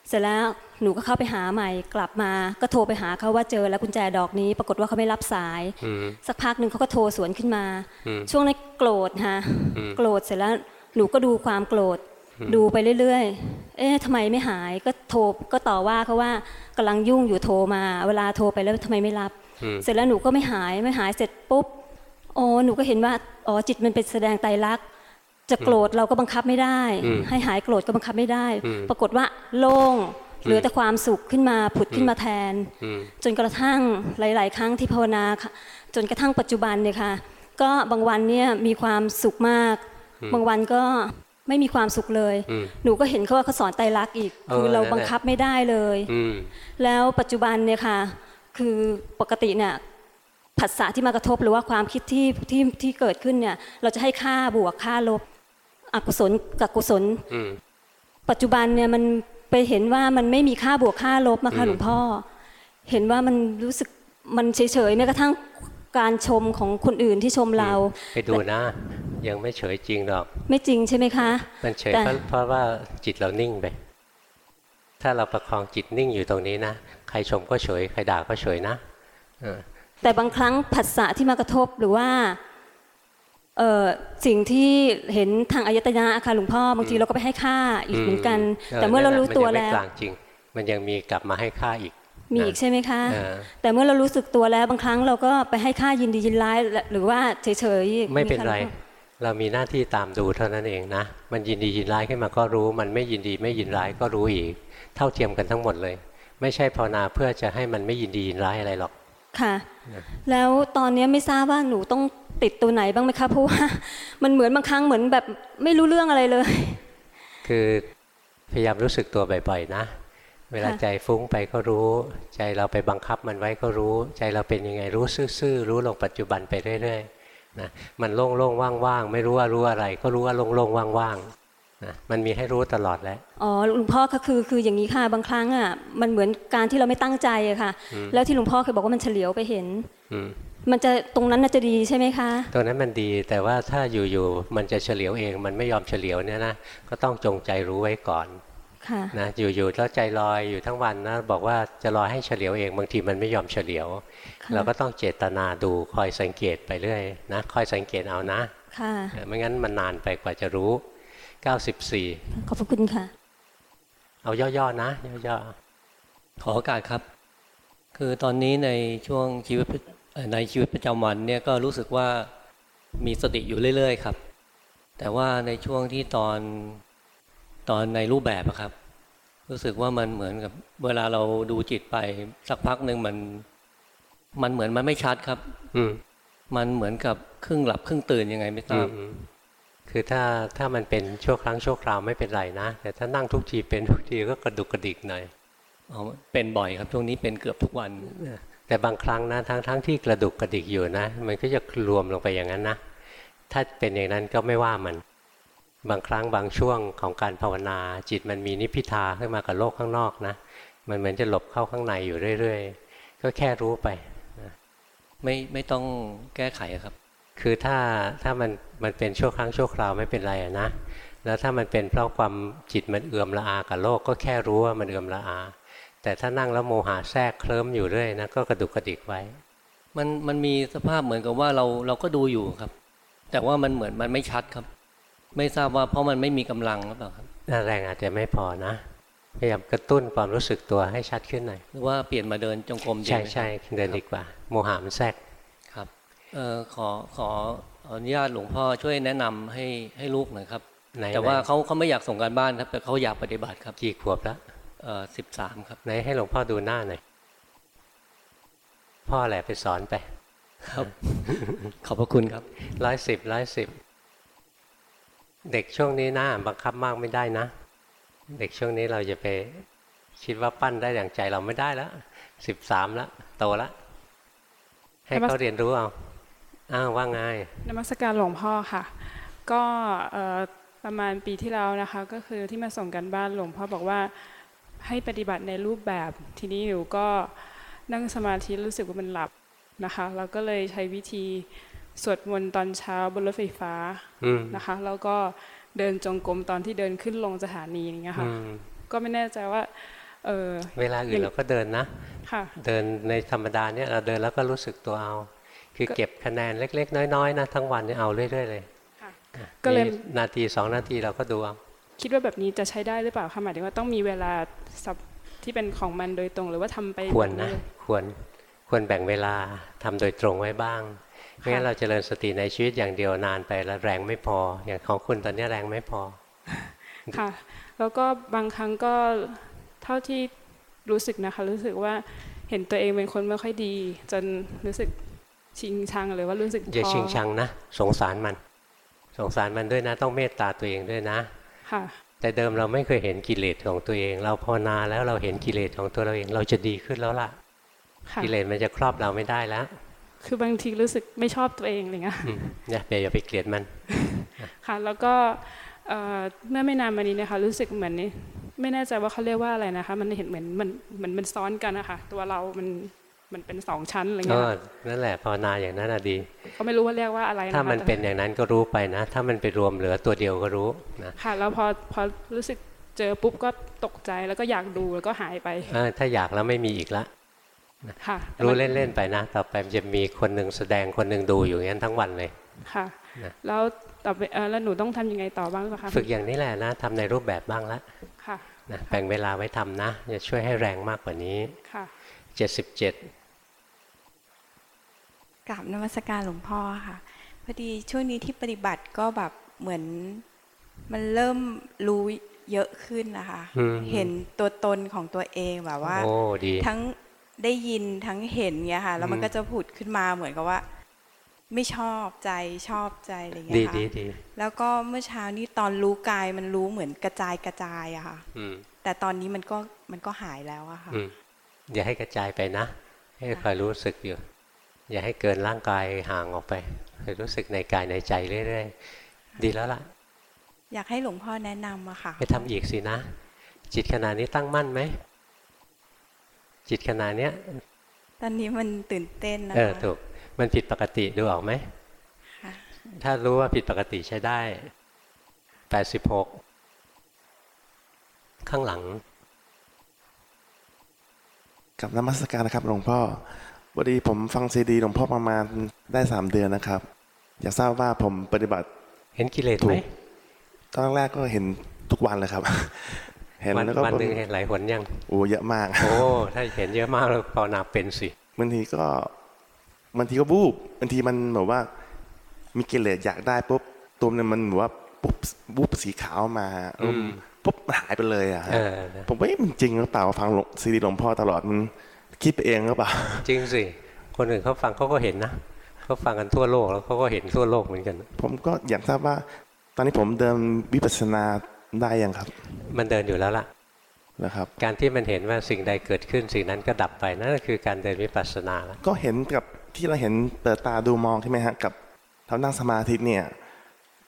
เสร็จแล้วหนูก็เข้าไปหาใหม่กลับมา ก็โทรไปหาเขาว่าเจอแล้วกุญแจดอกนี้ ปรากฏว่าเขาไม่รับสายอืมสักพักหนึ่งเขาก็โทรสวนขึ้นมาอืมช่วงนั้นโกรธฮะอืมโกรธเสร็จแล้วหนูก็ดูความโกรธอืมดูไปเรื่อยๆ เอ๊ะทำไมไม่หายก็โทรก็ต่อว่าเขาว่ากำลังยุ่งอยู่โทรมา เวลาโทรไปแล้วทำไมไม่รับอืมเสร็จแล้วหนูก็ไม่หายไม่หายเสร็จปุ๊บโอ้หนูก็เห็นว่าอ๋อจิตมันเป็นแสดงไตรลักษณ์จะโกรธเราก็บังคับไม่ได้อืมให้หายโกรธก็บังคับไม่ได้อืมปรากฏว่าโล่งอืมเหลือแต่ความสุขขึ้นมาผุดขึ้นมาแทนอืมจนกระทั่งหลาย ๆ ครั้งที่ภาวนาค่ะจนกระทั่งปัจจุบันเนี่ยค่ะ ก็บางวันเนี่ยมีความสุขมากอืมบางวันก็ ไม่มีความสุขเลยอืมหนูก็เห็นเขาว่าเขาสอนไตรลักษณ์อีกเออคือเรานั่นแหละบังคับไม่ได้เลยอืมแล้วปัจจุบันเนี่ยค่ะ คือปกติเนี่ยผัสสะที่มากระทบหรือว่าความคิดที่ที่ที่เกิดขึ้นเนี่ย เราจะให้ค่าบวกค่าลบอกุศลกับกุศลอืมปัจจุบันเนี่ยมันไปเห็นว่ามันไม่มีค่าบวกค่าลบนะคะอืมหลวงพ่อ เห็นว่ามันรู้สึกมันเฉยๆแม้กระทั่ง การชมของคนอื่นที่ชมเรา ไปดูนะ ยังไม่เฉยจริงหรอก ไม่จริงใช่ไหมคะ มันเฉยแต่เพราะเพราะว่าจิตเรานิ่งไปถ้าเราประคองจิตนิ่งอยู่ตรงนี้นะ ใครชมก็เฉย ใครด่าก็เฉยนะเออแต่บางครั้งผัสสะที่มากระทบหรือว่าเอ่อสิ่งที่เห็นทางอายตนะค่ะหลวงพ่อบางทีเราก็ไปให้ค่าอีกเหมือนกัน แต่เมื่อเรารู้ตัวมันยังแล้วไม่กลางจริงมันยังมีกลับมาให้ค่าอีก มีอีกใช่ไหมคะเออแต่เมื่อเรารู้สึกตัวแล้วบางครั้งเราก็ไปให้ค่ายินดียินร้ายหรือว่าเฉยๆ ไม่เป็นไรค่ะหลวงพ่อเรามีหน้าที่ตามดูเท่านั้นเองนะ มันยินดียินร้ายขึ้นมาก็รู้ มันไม่ยินดีไม่ยินร้ายก็รู้อีก เท่าเทียมกันทั้งหมดเลย ไม่ใช่ภาวนาเพื่อจะให้มันไม่ยินดียินร้ายอะไรหรอก ค่ะ แล้วตอนนี้ไม่ทราบว่าหนูต้องติดตัวไหนบ้างไหมคะ เพราะว่ามันเหมือนบางครั้งเหมือนแบบไม่รู้เรื่องอะไรเลย คือพยายามรู้สึกตัวบ่อยๆนะ เวลาค่ะใจฟุ้งไปก็รู้ ใจเราไปบังคับมันไว้ก็รู้ ใจเราเป็นยังไงรู้ซื่อๆรู้ลงปัจจุบันไปเรื่อยๆนะมันโล่งๆว่างๆไม่รู้ว่ารู้อะไร ก็รู้ว่าโล่งๆว่างๆนะมันมีให้รู้ตลอดแหล้วอ๋อหลวงพ่อก็คือคืออย่างนี้ค่ะบางครั้งอะมันเหมือนการที่เราไม่ตั้งใจอะค่ะอืมแล้วที่หลวงพ่อเคยบอกว่ามันเฉลียวไปเห็นอืมมันจะตรงนั้นน่าจะดีใช่ไหมคะตรงนั้นมันดีแต่ว่าถ้าอยู่ๆมันจะเฉลียวเอง มันไม่ยอมเฉลียวเนี่ยนะก็ต้องจงใจรู้ไว้ก่อนค่ะ นะอยู่ๆแล้วใจลอยอยู่ทั้งวันนะบอกว่าจะรอให้เฉลียวเองบางทีมันไม่ยอมเฉลียวค่ะเราก็ต้องเจตนาดูคอยสังเกตไปเรื่อยนะคอยสังเกตเอานะค่ะเออไม่งั้นมันนานไปกว่าจะรู้ 94 ขอบพระคุณค่ะ เอาย่อๆนะย่อขอโอกาสครับ คือตอนนี้ในช่วงชีวิตเอ่อในชีวิตประจำวันเนี่ยก็รู้สึกว่ามีสติอยู่เรื่อย ๆ ครับ แต่ว่าในช่วงที่ตอน ตอนในรูปแบบอะครับ รู้สึกว่ามันเหมือนกับ เวลาเราดูจิตไปสักพักหนึ่งมัน มันเหมือนมันไม่ชัดครับ อืมมันเหมือนกับครึ่งหลับครึ่งตื่นยังไงไม่ทราบอืมคือถ้าถ้ามันเป็นชั่วครั้งชั่วคราวไม่เป็นไรนะ แต่ถ้านั่งทุกทีเป็นทุกทีก็กระดุกกระดิกหน่อยอ๋อเป็นบ่อยครับช่วงนี้เป็นเกือบทุกวันแต่บางครั้งนะทั้งทั้งที่กระดุกกระดิกอยู่นะ มันก็จะรวมลงไปอย่างนั้นนะถ้าเป็นอย่างนั้นก็ไม่ว่ามัน บางครั้งบางช่วงของการภาวนาจิตมันมีนิพพิทาขึ้นมากับโลกข้างนอกนะ มันเหมือนจะหลบเข้าข้างในอยู่เรื่อยๆ ก็แค่รู้ไปนะไม่ไม่ต้องแก้ไขอะครับ คือถ้าถ้ามันมันเป็นชั่วครั้งชั่วคราวไม่เป็นไรอะนะ แล้วถ้ามันเป็นเพราะความจิตมันเอื่อมละอากับโลก ก็แค่รู้ว่ามันเอื่อมละอา แต่ถ้านั่งแล้วโมหะแทรกเคลิ้มอยู่เรื่อยนะก็กระดุกกระดิกไว้ มันมันมีสภาพเหมือนกับว่าเราเราก็ดูอยู่ครับ แต่ว่ามันเหมือนมันไม่ชัดครับ ไม่ทราบว่าเพราะมันไม่มีกำลังหรือเปล่าครับน่าแรงอาจจะไม่พอนะพยายามกระตุ้นความรู้สึกตัวให้ชัดขึ้นหน่อยหรือว่าเปลี่ยนมาเดินจงกรมดีใช่ไหมครับใช่เดินดีกว่า โมหะมันแทรกครับเอ่อขอขอขออนุญาตหลวงพ่อช่วยแนะนำให้ให้ลูกหน่อยครับไหนแต่ว่าไหนเขาเขาไม่อยากส่งการบ้านครับแต่เขาอยากปฏิบัติครับกี่ขวบแล้วเอ่อสิบสามครับไหนให้หลวงพ่อดูหน้าหน่อยพ่อแหละไปสอนไป ครับ ขอบพระคุณครับร้อยสิบร้อยสิบ เด็กช่วงนี้นะบังคับมากไม่ได้นะ เด็กช่วงนี้เราจะไปคิดว่าปั้นได้อย่างใจเราไม่ได้แล้วสิบสามแล้วโตแล้วให้เขาเรียนรู้เอาอ้าวว่าไงนมัสการหลวงพ่อค่ะ ก็ประมาณปีที่แล้วนะคะ ก็คือที่มาส่งกันบ้านหลวงพ่อบอกว่าให้ปฏิบัติในรูปแบบทีนี้หนูก็นั่งสมาธิรู้สึกว่ามันหลับนะคะ เราก็เลยใช้วิธี สวดมนต์ตอนเช้าบนรถไฟฟ้าอืมนะคะ แล้วก็เดินจงกรมตอนที่เดินขึ้นลงสถานีอย่างเงี้ยค่ะอืมก็ไม่แน่ใจว่าเออเวลาอื่นเราก็เดินนะค่ะเดินในธรรมดาเนี่ยเราเดินแล้วก็รู้สึกตัวเอา คือเก็บคะแนนเล็ก ๆ น้อยๆนะทั้งวันเนี่ยเอาเรื่อยๆเลยก็เลยมีนาทีสองนาทีเราก็ดูเอาคิดว่าแบบนี้จะใช้ได้หรือเปล่าคะหมายถึงว่าต้องมีเวลาสับที่เป็นของมันโดยตรงหรือว่าทำไปควรนะเอยควรควรแบ่งเวลาทำโดยตรงไว้บ้าง ไม่งั้นเราเจริญสติในชีวิตอย่างเดียวนานไปแล้วแรงไม่พอ อย่างของคุณตอนนี้แรงไม่พอ ค่ะ แล้วก็บางครั้งก็เท่าที่รู้สึกนะคะ รู้สึกว่าเห็นตัวเองเป็นคนไม่ค่อยดี จนรู้สึกชิงชังหรือว่ารู้สึกอย่าท้อชิงชังนะสงสารมัน สงสารมันด้วยนะ ต้องเมตตาตัวเองด้วยนะ ค่ะ แต่เดิมเราไม่เคยเห็นกิเลสของตัวเอง เราภาวนาแล้วเราเห็นกิเลสของตัวเราเอง เราจะดีขึ้นแล้วล่ะค่ะกิเลสมันจะครอบเราไม่ได้แล้ว คือบางทีรู้สึกไม่ชอบตัวเองอะไรเงี้ยอืมเนี่ยอย่าอย่าไปเกลียดมัน ค่ะ แล้วก็เอ่อเมื่อไม่นานมานี้นะคะรู้สึกเหมือนนี่ไม่แน่ใจว่าเขาเรียกว่าอะไรนะคะ มันเห็นเหมือนมันเหมือนมันซ้อนกันนะคะตัวเรามันมันเป็นสองชั้นอะไรก็เงี้ยนั่นแหละภาวนาอย่างนั้นน่ะดีก็ไม่รู้ว่าเรียกว่าอะไรนะคะถ้ามันแต่เป็นอย่างนั้นก็รู้ไปนะ ถ้ามันไปรวมเหลือตัวเดียวก็รู้นะค่ะแล้วพอพอรู้สึกเจอปุ๊บก็ตกใจแล้วก็อยากดูแล้วก็หายไปเออถ้าอยากแล้วไม่มีอีกละค่ะ รู้เล่นๆไปนะ ต่อไปมันจะมีคนหนึ่งแสดงคนหนึ่งดูอยู่อย่างนั้นทั้งวันเลย ค่ะนะแล้วต่อไปเอ่อแล้วหนูต้องทำยังไงต่อบ้างคะฝึกอย่างนี้แหละนะทำในรูปแบบบ้างละค่ะนะแบ่งเวลาไว้ทำนะจะช่วยให้แรงมากกว่านี้ค่ะ77กราบนมัสการหลวงพ่อค่ะพอดีช่วงนี้ที่ปฏิบัติก็แบบเหมือนมันเริ่มรู้เยอะขึ้นนะคะอืมเห็นตัวตนของตัวเองแบบว่าโอ้ดีทั้ง ได้ยินทั้งเห็นเงี้ยค่ะ แล้วมันอืมก็จะผุดขึ้นมาเหมือนกับว่า ไม่ชอบใจชอบใจอะไรเงี้ดียค่ะดีดีแล้วก็เมื่อเช้านี้ตอนรู้กายมันรู้เหมือนกระจายกระจายอะค่ะอืมแต่ตอนนี้มันก็มันก็หายแล้วอะค่ะอืมอย่าให้กระจายไปนะ ให้คอยรู้สึกอยู่ อย่าให้เกินร่างกายห่างออกไปคอยรู้สึกในกายในใจเรื่อยๆดีแล้วล่ะ อยากให้หลวงพ่อแนะนำอะค่ะ ไปทำอีกสินะ จิตขณะนี้ตั้งมั่นไหม จิตขณะเนี้ยตอนนี้มันตื่นเต้นนะเออคะถูกมันผิดปกติดูออกไหมค่ะถ้ารู้ว่าผิดปกติใช้ได้86ข้างหลัง กับนมัสการนะครับหลวงพ่อพอดีผมฟังซีดีหลวงพ่อประมาณได้สามเดือนนะครับ อยากทราบว่าผมปฏิบัติ เห็นกิเลสไหมตอนแรกก็เห็นทุกวันเลยครับ เห็นวันแล้วก็วันหนึ่งเห็นหลายหนยังโอ้เยอะมาก โอ้ถ้าเห็นเยอะมากแล้วภาวนาเป็นสิบางทีก็บางทีก็บูบบางทีมันแบบว่า มีกิเลสอยากได้ปุ๊บตัวมันมันแบบว่าปุ๊บบูบสีขาวมาอืมปุ๊บมันหายไปเลยอะฮะเออนะผมว่าเอ๊ะมันจริงหรือเปล่าฟังหลวงซีดีหลวงพ่อตลอดมันคิดไปเองหรือเปล่าจริงสิคนอื่นเขาฟังเขาก็เห็นนะเขาฟังกันทั่วโลกแล้วเขาก็เห็นทั่วโลกเหมือนกัน ผมก็อยากทราบว่า ตอนนี้ผมเดินวิปัสสนา ได้ยังครับ มันเดินอยู่แล้วล่ะนะครับการที่มันเห็นว่าสิ่งใดเกิดขึ้นสิ่งนั้นก็ดับไปนั่นก็คือการเดินวิปัสสนาแล้วก็เห็นกับที่เราเห็นเปิดตาดูมองใช่ไหมฮะกับเรานั่งสมาธิเนี่ย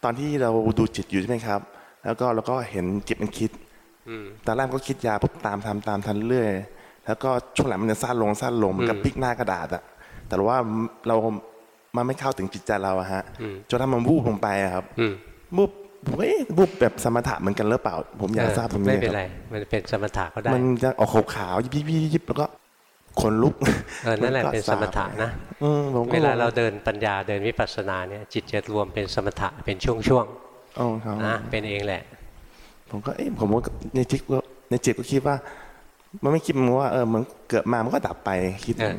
ตอนที่เราดูจิตอยู่ใช่ไหมครับ แล้วก็เราก็เห็นจิตมันคิดอืมตอนแรกก็คิดยาปุ๊บตามทำตามทันเรื่อยแล้วก็ช่วงหลังมันจะสั้นลงสั้นลงเหมือนกับอืมพลิกหน้ากระดาษอะแต่ว่าเรามันไม่เข้าถึงจิตใจเราอะฮะอืมจนถ้ามันวูบลงไปอะครับอืมวูบผมก็ เอ๊ะวูบแบบสมถะเหมือนกันหรือเปล่า ผมอยากทราบตรงนี้ไม่เป็นคไรรับมันเป็นสมถะก็ได้ มันจะออกขาวๆยิบยิบยิบยิบแล้วก็ขนลุกเออนั่นแหละเป็นสมถะนะอืมผมก็เวลาเราเดินปัญญาเดินวิปัสสนาเนี่ย จิตจะรวมเป็นสมถะเป็นช่วงอ๋อครับๆนะเป็นเองแหละ ผมก็เอ๊ะผมก็ในจิตก็ในจิตก็คิดว่า มันไม่คิดมันว่าเออมันเกิดมามันก็ดับไปคิดเออ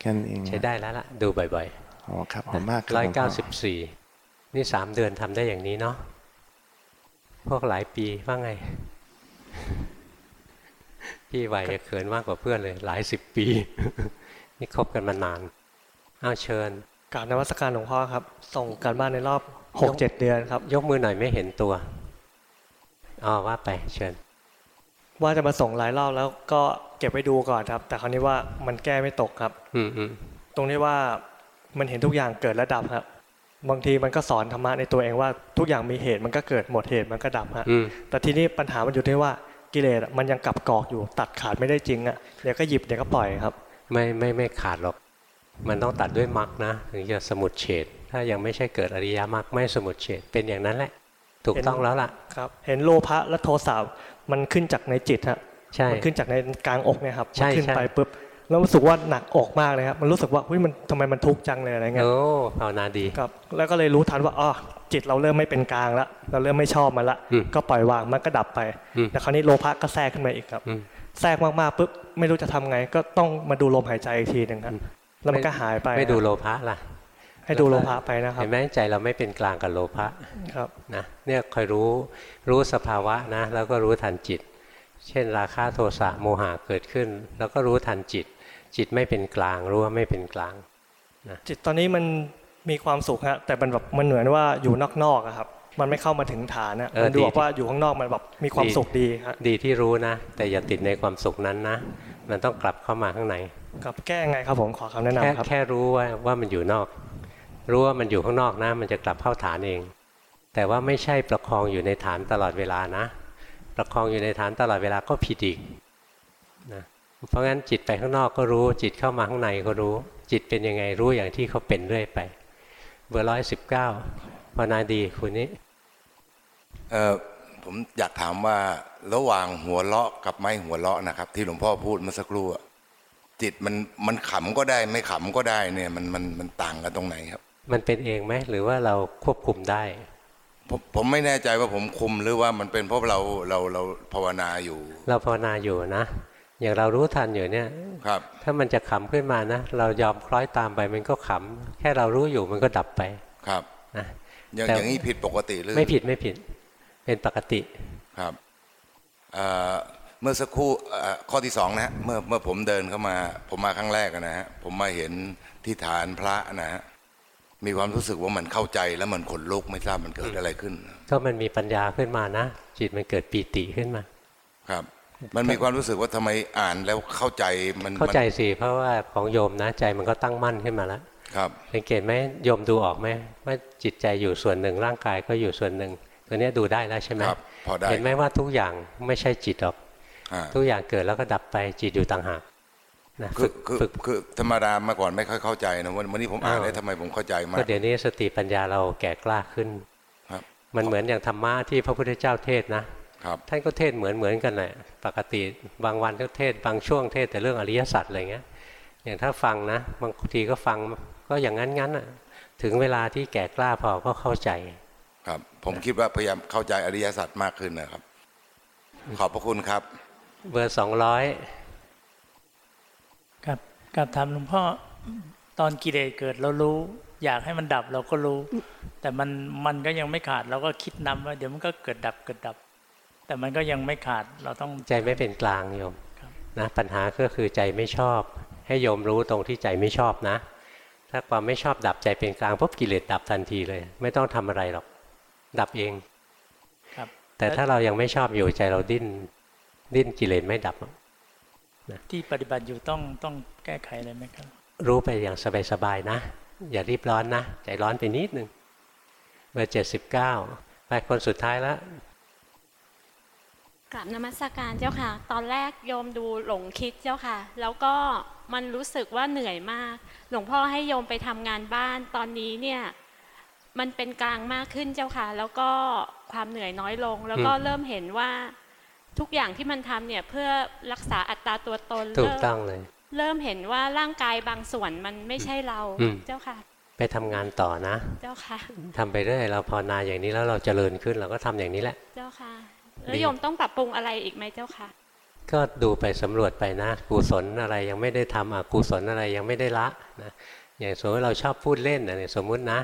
แค่นั้นเองใช้ได้แล้วล่ะดูบ่อยอ๋อครับผมมากคๆร้อยหลวงพ่เก้าสิบสี่นี่สามเดือนทำได้อย่างนี้เนาะ พวกหลายปีว่าไง พี่วัยเขินมากกว่าเพื่อนเลย หลายสิบปี นี่คบกันมานานอ้าวเชิญกราบนวัตการหลวงพ่อครับ ส่งการบ้านในรอบหกเจ็ดเดือนครับ ยกมือหน่อยไม่เห็นตัวอ๋อว่าไปเชิญ ว่าจะมาส่งหลายรอบแล้วก็เก็บไว้ดูก่อนครับ แต่คราวนี้ว่ามันแก้ไม่ตกครับ อืมอืมตรงที่ว่ามันเห็นทุกอย่างเกิดและดับครับ บางทีมันก็สอนธรรมะในตัวเองว่าทุกอย่างมีเหตุมันก็เกิดหมดเหตุมันก็ดับฮะอืมแต่ทีนี้ปัญหามันอยู่ที่ว่ากิเลสอะมันยังกลับกอกอยู่ตัดขาดไม่ได้จริงอะเดี๋ยวก็หยิบเดี๋ยวก็ปล่อยครับ ไม่ไม่ไม่ขาดหรอก มันต้องตัดด้วยมรรคนะถึงจะสมุดเฉดถ้ายังไม่ใช่เกิดอริยมรรคไม่สมุดเฉดเป็นอย่างนั้นแหละ ถูกต้องแล้วล่ะครับเห็นโลภะและโทสะมันขึ้นจากในจิตฮะใช่มันขึ้นจากในกลางอกเนี่ยครับใช่มันขึ้นใช่ไปปุ๊บ แล้วรู้สึกว่าหนักอกมากเลยครับมันรู้สึกว่าเฮ้ยมันทำไมมันทุกข์จังเลยอะไรเงี้ยโอ้ภาวนาดีครับแล้วก็เลยรู้ทันว่าอ๋อจิตเราเริ่มไม่เป็นกลางแล้วเราเริ่มไม่ชอบมันละอืมก็ปล่อยวางมันก็ดับไปอืมแต่คราวนี้โลภะก็แทรกขึ้นมาอีกครับอืมแทรกมากๆปุ๊บไม่รู้จะทำไง ก็ต้องมาดูลมหายใจอีกทีหนึ่งครับแล้วมันก็หายไปไม่ดูโลภะล่ะ ให้ดูโลภะไปนะครับเห็นไหมใจเราไม่เป็นกลางกับโลภะครับนะเนี่ยคอยรู้รู้สภาวะนะ แล้วก็รู้ทันจิต เช่น ราคะโทสะโมหะเกิดขึ้น แล้วก็รู้ทันจิต จิตไม่เป็นกลางรู้ว่าไม่เป็นกลางนะจิตตอนนี้มันมีความสุขฮะแต่มันแบบมันเหมือนว่าอยู่นอกๆอะครับมันไม่เข้ามาถึงฐานนะมันดูว่าอยู่ข้างนอกมันแบบมีความสุขดีฮะดีที่รู้นะ แต่อย่าติดในความสุขนั้นนะ มันต้องกลับเข้ามาข้างในกับแก้ไงครับผมขอคำแนะแค่นำครับแค่รู้ว่าว่ามันอยู่นอก รู้ว่ามันอยู่ข้างนอกนะ มันจะกลับเข้าฐานเอง แต่ว่าไม่ใช่ประคองอยู่ในฐานตลอดเวลานะ ประคองอยู่ในฐานตลอดเวลาก็ผิดอีกนะ เพราะงั้นจิตไปข้างนอกก็รู้ จิตเข้ามาข้างในก็รู้ จิตเป็นยังไงรู้อย่างที่เขาเป็นเรื่อยไป เบอร์ร้อยสิบเก้าพนาดีคุณนี้เออผมอยากถามว่าระหว่างหัวเราะกับไม่หัวเราะนะครับ ที่หลวงพ่อพูดเมื่อสักครู่อะจิตมันมันขำก็ได้ไม่ขำก็ได้เนี่ยมันมันมันต่างกันตรงไหนครับ มันเป็นเองไหมหรือว่าเราควบคุมได้ผมผมไม่แน่ใจว่าผมคุมหรือว่ามันเป็นเพราะเราเราเราภาวนาอยู่ เราภาวนาอยู่นะ อย่างเรารู้ทันอยู่เนี่ยครับถ้ามันจะขำขึ้นมานะ เรายอมคล้อยตามไปมันก็ขำแค่เรารู้อยู่มันก็ดับไปครับนะอย่างแต่อย่างนี้ผิดปกติหรือไม่ผิดไม่ผิด เป็นปกติครับเอ่อเมื่อสักครู่เอ่อข้อที่สองนะฮะเมื่อเมื่อผมเดินเข้ามา ผมมาครั้งแรกอะนะฮะผมมาเห็นที่ฐานพระนะฮะมีความรู้สึกว่ามันเข้าใจแล้วมันขนลุกไม่ทราบมันเกิดอะไรขึ้น ก็มันมีปัญญาขึ้นมานะจิตมันเกิดปีติขึ้นมา ครับ มันมีความรู้สึกว่าทำไมอ่านแล้วเข้าใจมันเข้าใจสิเพราะว่าของโยมนะใจมันก็ตั้งมั่นขึ้นมาแล้วครับสังเกตไหมโยมดูออกไหมว่าจิตใจอยู่ส่วนหนึ่งร่างกายก็อยู่ส่วนหนึ่งตัวเนี้ยดูได้แล้วใช่ไหมครับพอได้เห็นไหมว่าทุกอย่างไม่ใช่จิตหรอกอ่าทุกอย่างเกิดแล้วก็ดับไปจิตอยู่ต่างหากนะคืฝึอกคือฝึกคือธรรมดาเมื่อก่อนไม่ค่อยเข้าใจนะวันวันนี้ผมอ่านอ้าวแล้วทำไมผมเข้าใจมากก็เดี๋ยวนี้สติปัญญาเราแก่กล้าขึ้นครับมันเหมือนอย่างธรรมะที่พระพุทธเจ้าเทศนะครับ ท่านก็เทศเหมือนเหมือนกันแหละปกติบางวันก็เทศบางช่วงเทศแต่เรื่องอริยสัจอะไรเงี้ย อย่างถ้าฟังนะบางทีก็ฟังก็อย่างนั้นงั้นอะถึงเวลาที่แก่กล้าพอก็เข้าใจ ครับผมคิดว่าพยายามเข้าใจอริยสัจมากขึ้นนะครับ ขอบพระคุณครับ เบอร์สองร้อยครับกับถามหลวงพ่อตอนกิเลสเกิดเรารู้ อยากให้มันดับเราก็รู้ แต่มันมันก็ยังไม่ขาดเราก็คิดนำว่าเดี๋ยวมันก็เกิดดับเกิดดับ แต่มันก็ยังไม่ขาดเราต้องใจไม่เป็นกลางโยมนะปัญหาก็คือใจไม่ชอบ ให้โยมรู้ตรงที่ใจไม่ชอบนะ ถ้าความไม่ชอบดับใจเป็นกลางปุ๊บกิเลสดับทันทีเลย ไม่ต้องทำอะไรหรอก ดับเองครับแต่ถ้าเรายังไม่ชอบอยู่ใจเราดิ้น ดิ้นกิเลสไม่ดับหรอกที่ปฏิบัติอยู่ต้องต้องแก้ไขอะไรไหมครับ รู้ไปอย่างสบายๆนะ อย่ารีบร้อนนะ ใจร้อนไปนิดนึงเบอร์เจ็ดสิบเก้าไปคนสุดท้ายแล้ว กราบนมัสการเจ้าค่ะ ตอนแรกโยมดูหลงคิดเจ้าค่ะ แล้วก็มันรู้สึกว่าเหนื่อยมาก หลวงพ่อให้โยมไปทำงานบ้านตอนนี้เนี่ยมันเป็นกลางมากขึ้นเจ้าค่ะ แล้วก็ความเหนื่อยน้อยลง แล้วก็อืมเริ่มเห็นว่าทุกอย่างที่มันทำเนี่ยเพื่อรักษาอัตราตัวตนถูกเริ่มต้องเลย เริ่มเห็นว่าร่างกายบางส่วนมันไม่ใช่เราอืมเจ้าค่ะ ไปทำงานต่อนะ เจ้าค่ะทำไปเรื่อยเราภาวนาอย่างนี้แล้วเราเจริญขึ้นเราก็ทำอย่างนี้แหละ เจ้าค่ะ แล้วโยมต้องปรับปรุงอะไรอีกไหมเจ้าค่ะก็ดูไปสำรวจไปนะกุศลอะไรยังไม่ได้ทำอกุศลอะไรยังไม่ได้ละนะอย่างสมมติเราชอบพูดเล่นนะเนี่ยสมมุตินะ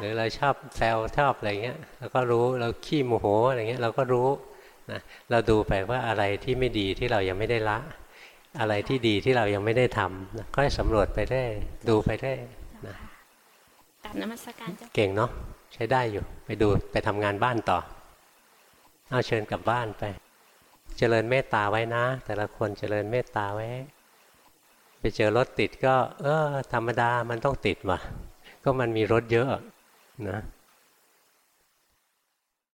หรือเราชอบแซวชอบอะไรเงี้ยเราก็รู้เราขี้โมโหอะไรเงี้ยเราก็รู้นะเราดูไปว่าอะไรที่ไม่ดีที่เรายังไม่ได้ละ อะไรที่ดีที่เรายังไม่ได้ทำนะก็ให้สำรวจไปได้ดูไปได้นะกราบนมัสการเจ้าเก่งเนาะใช้ได้อยู่ไปดูไปทำงานบ้านต่อ เอาเชิญกลับบ้านไป เจริญเมตตาไว้นะ แต่ละคนเจริญเมตตาไว้ ไปเจอรถติดก็ เออ ธรรมดามันต้องติดว่ะ ก็มันมีรถเยอะนะ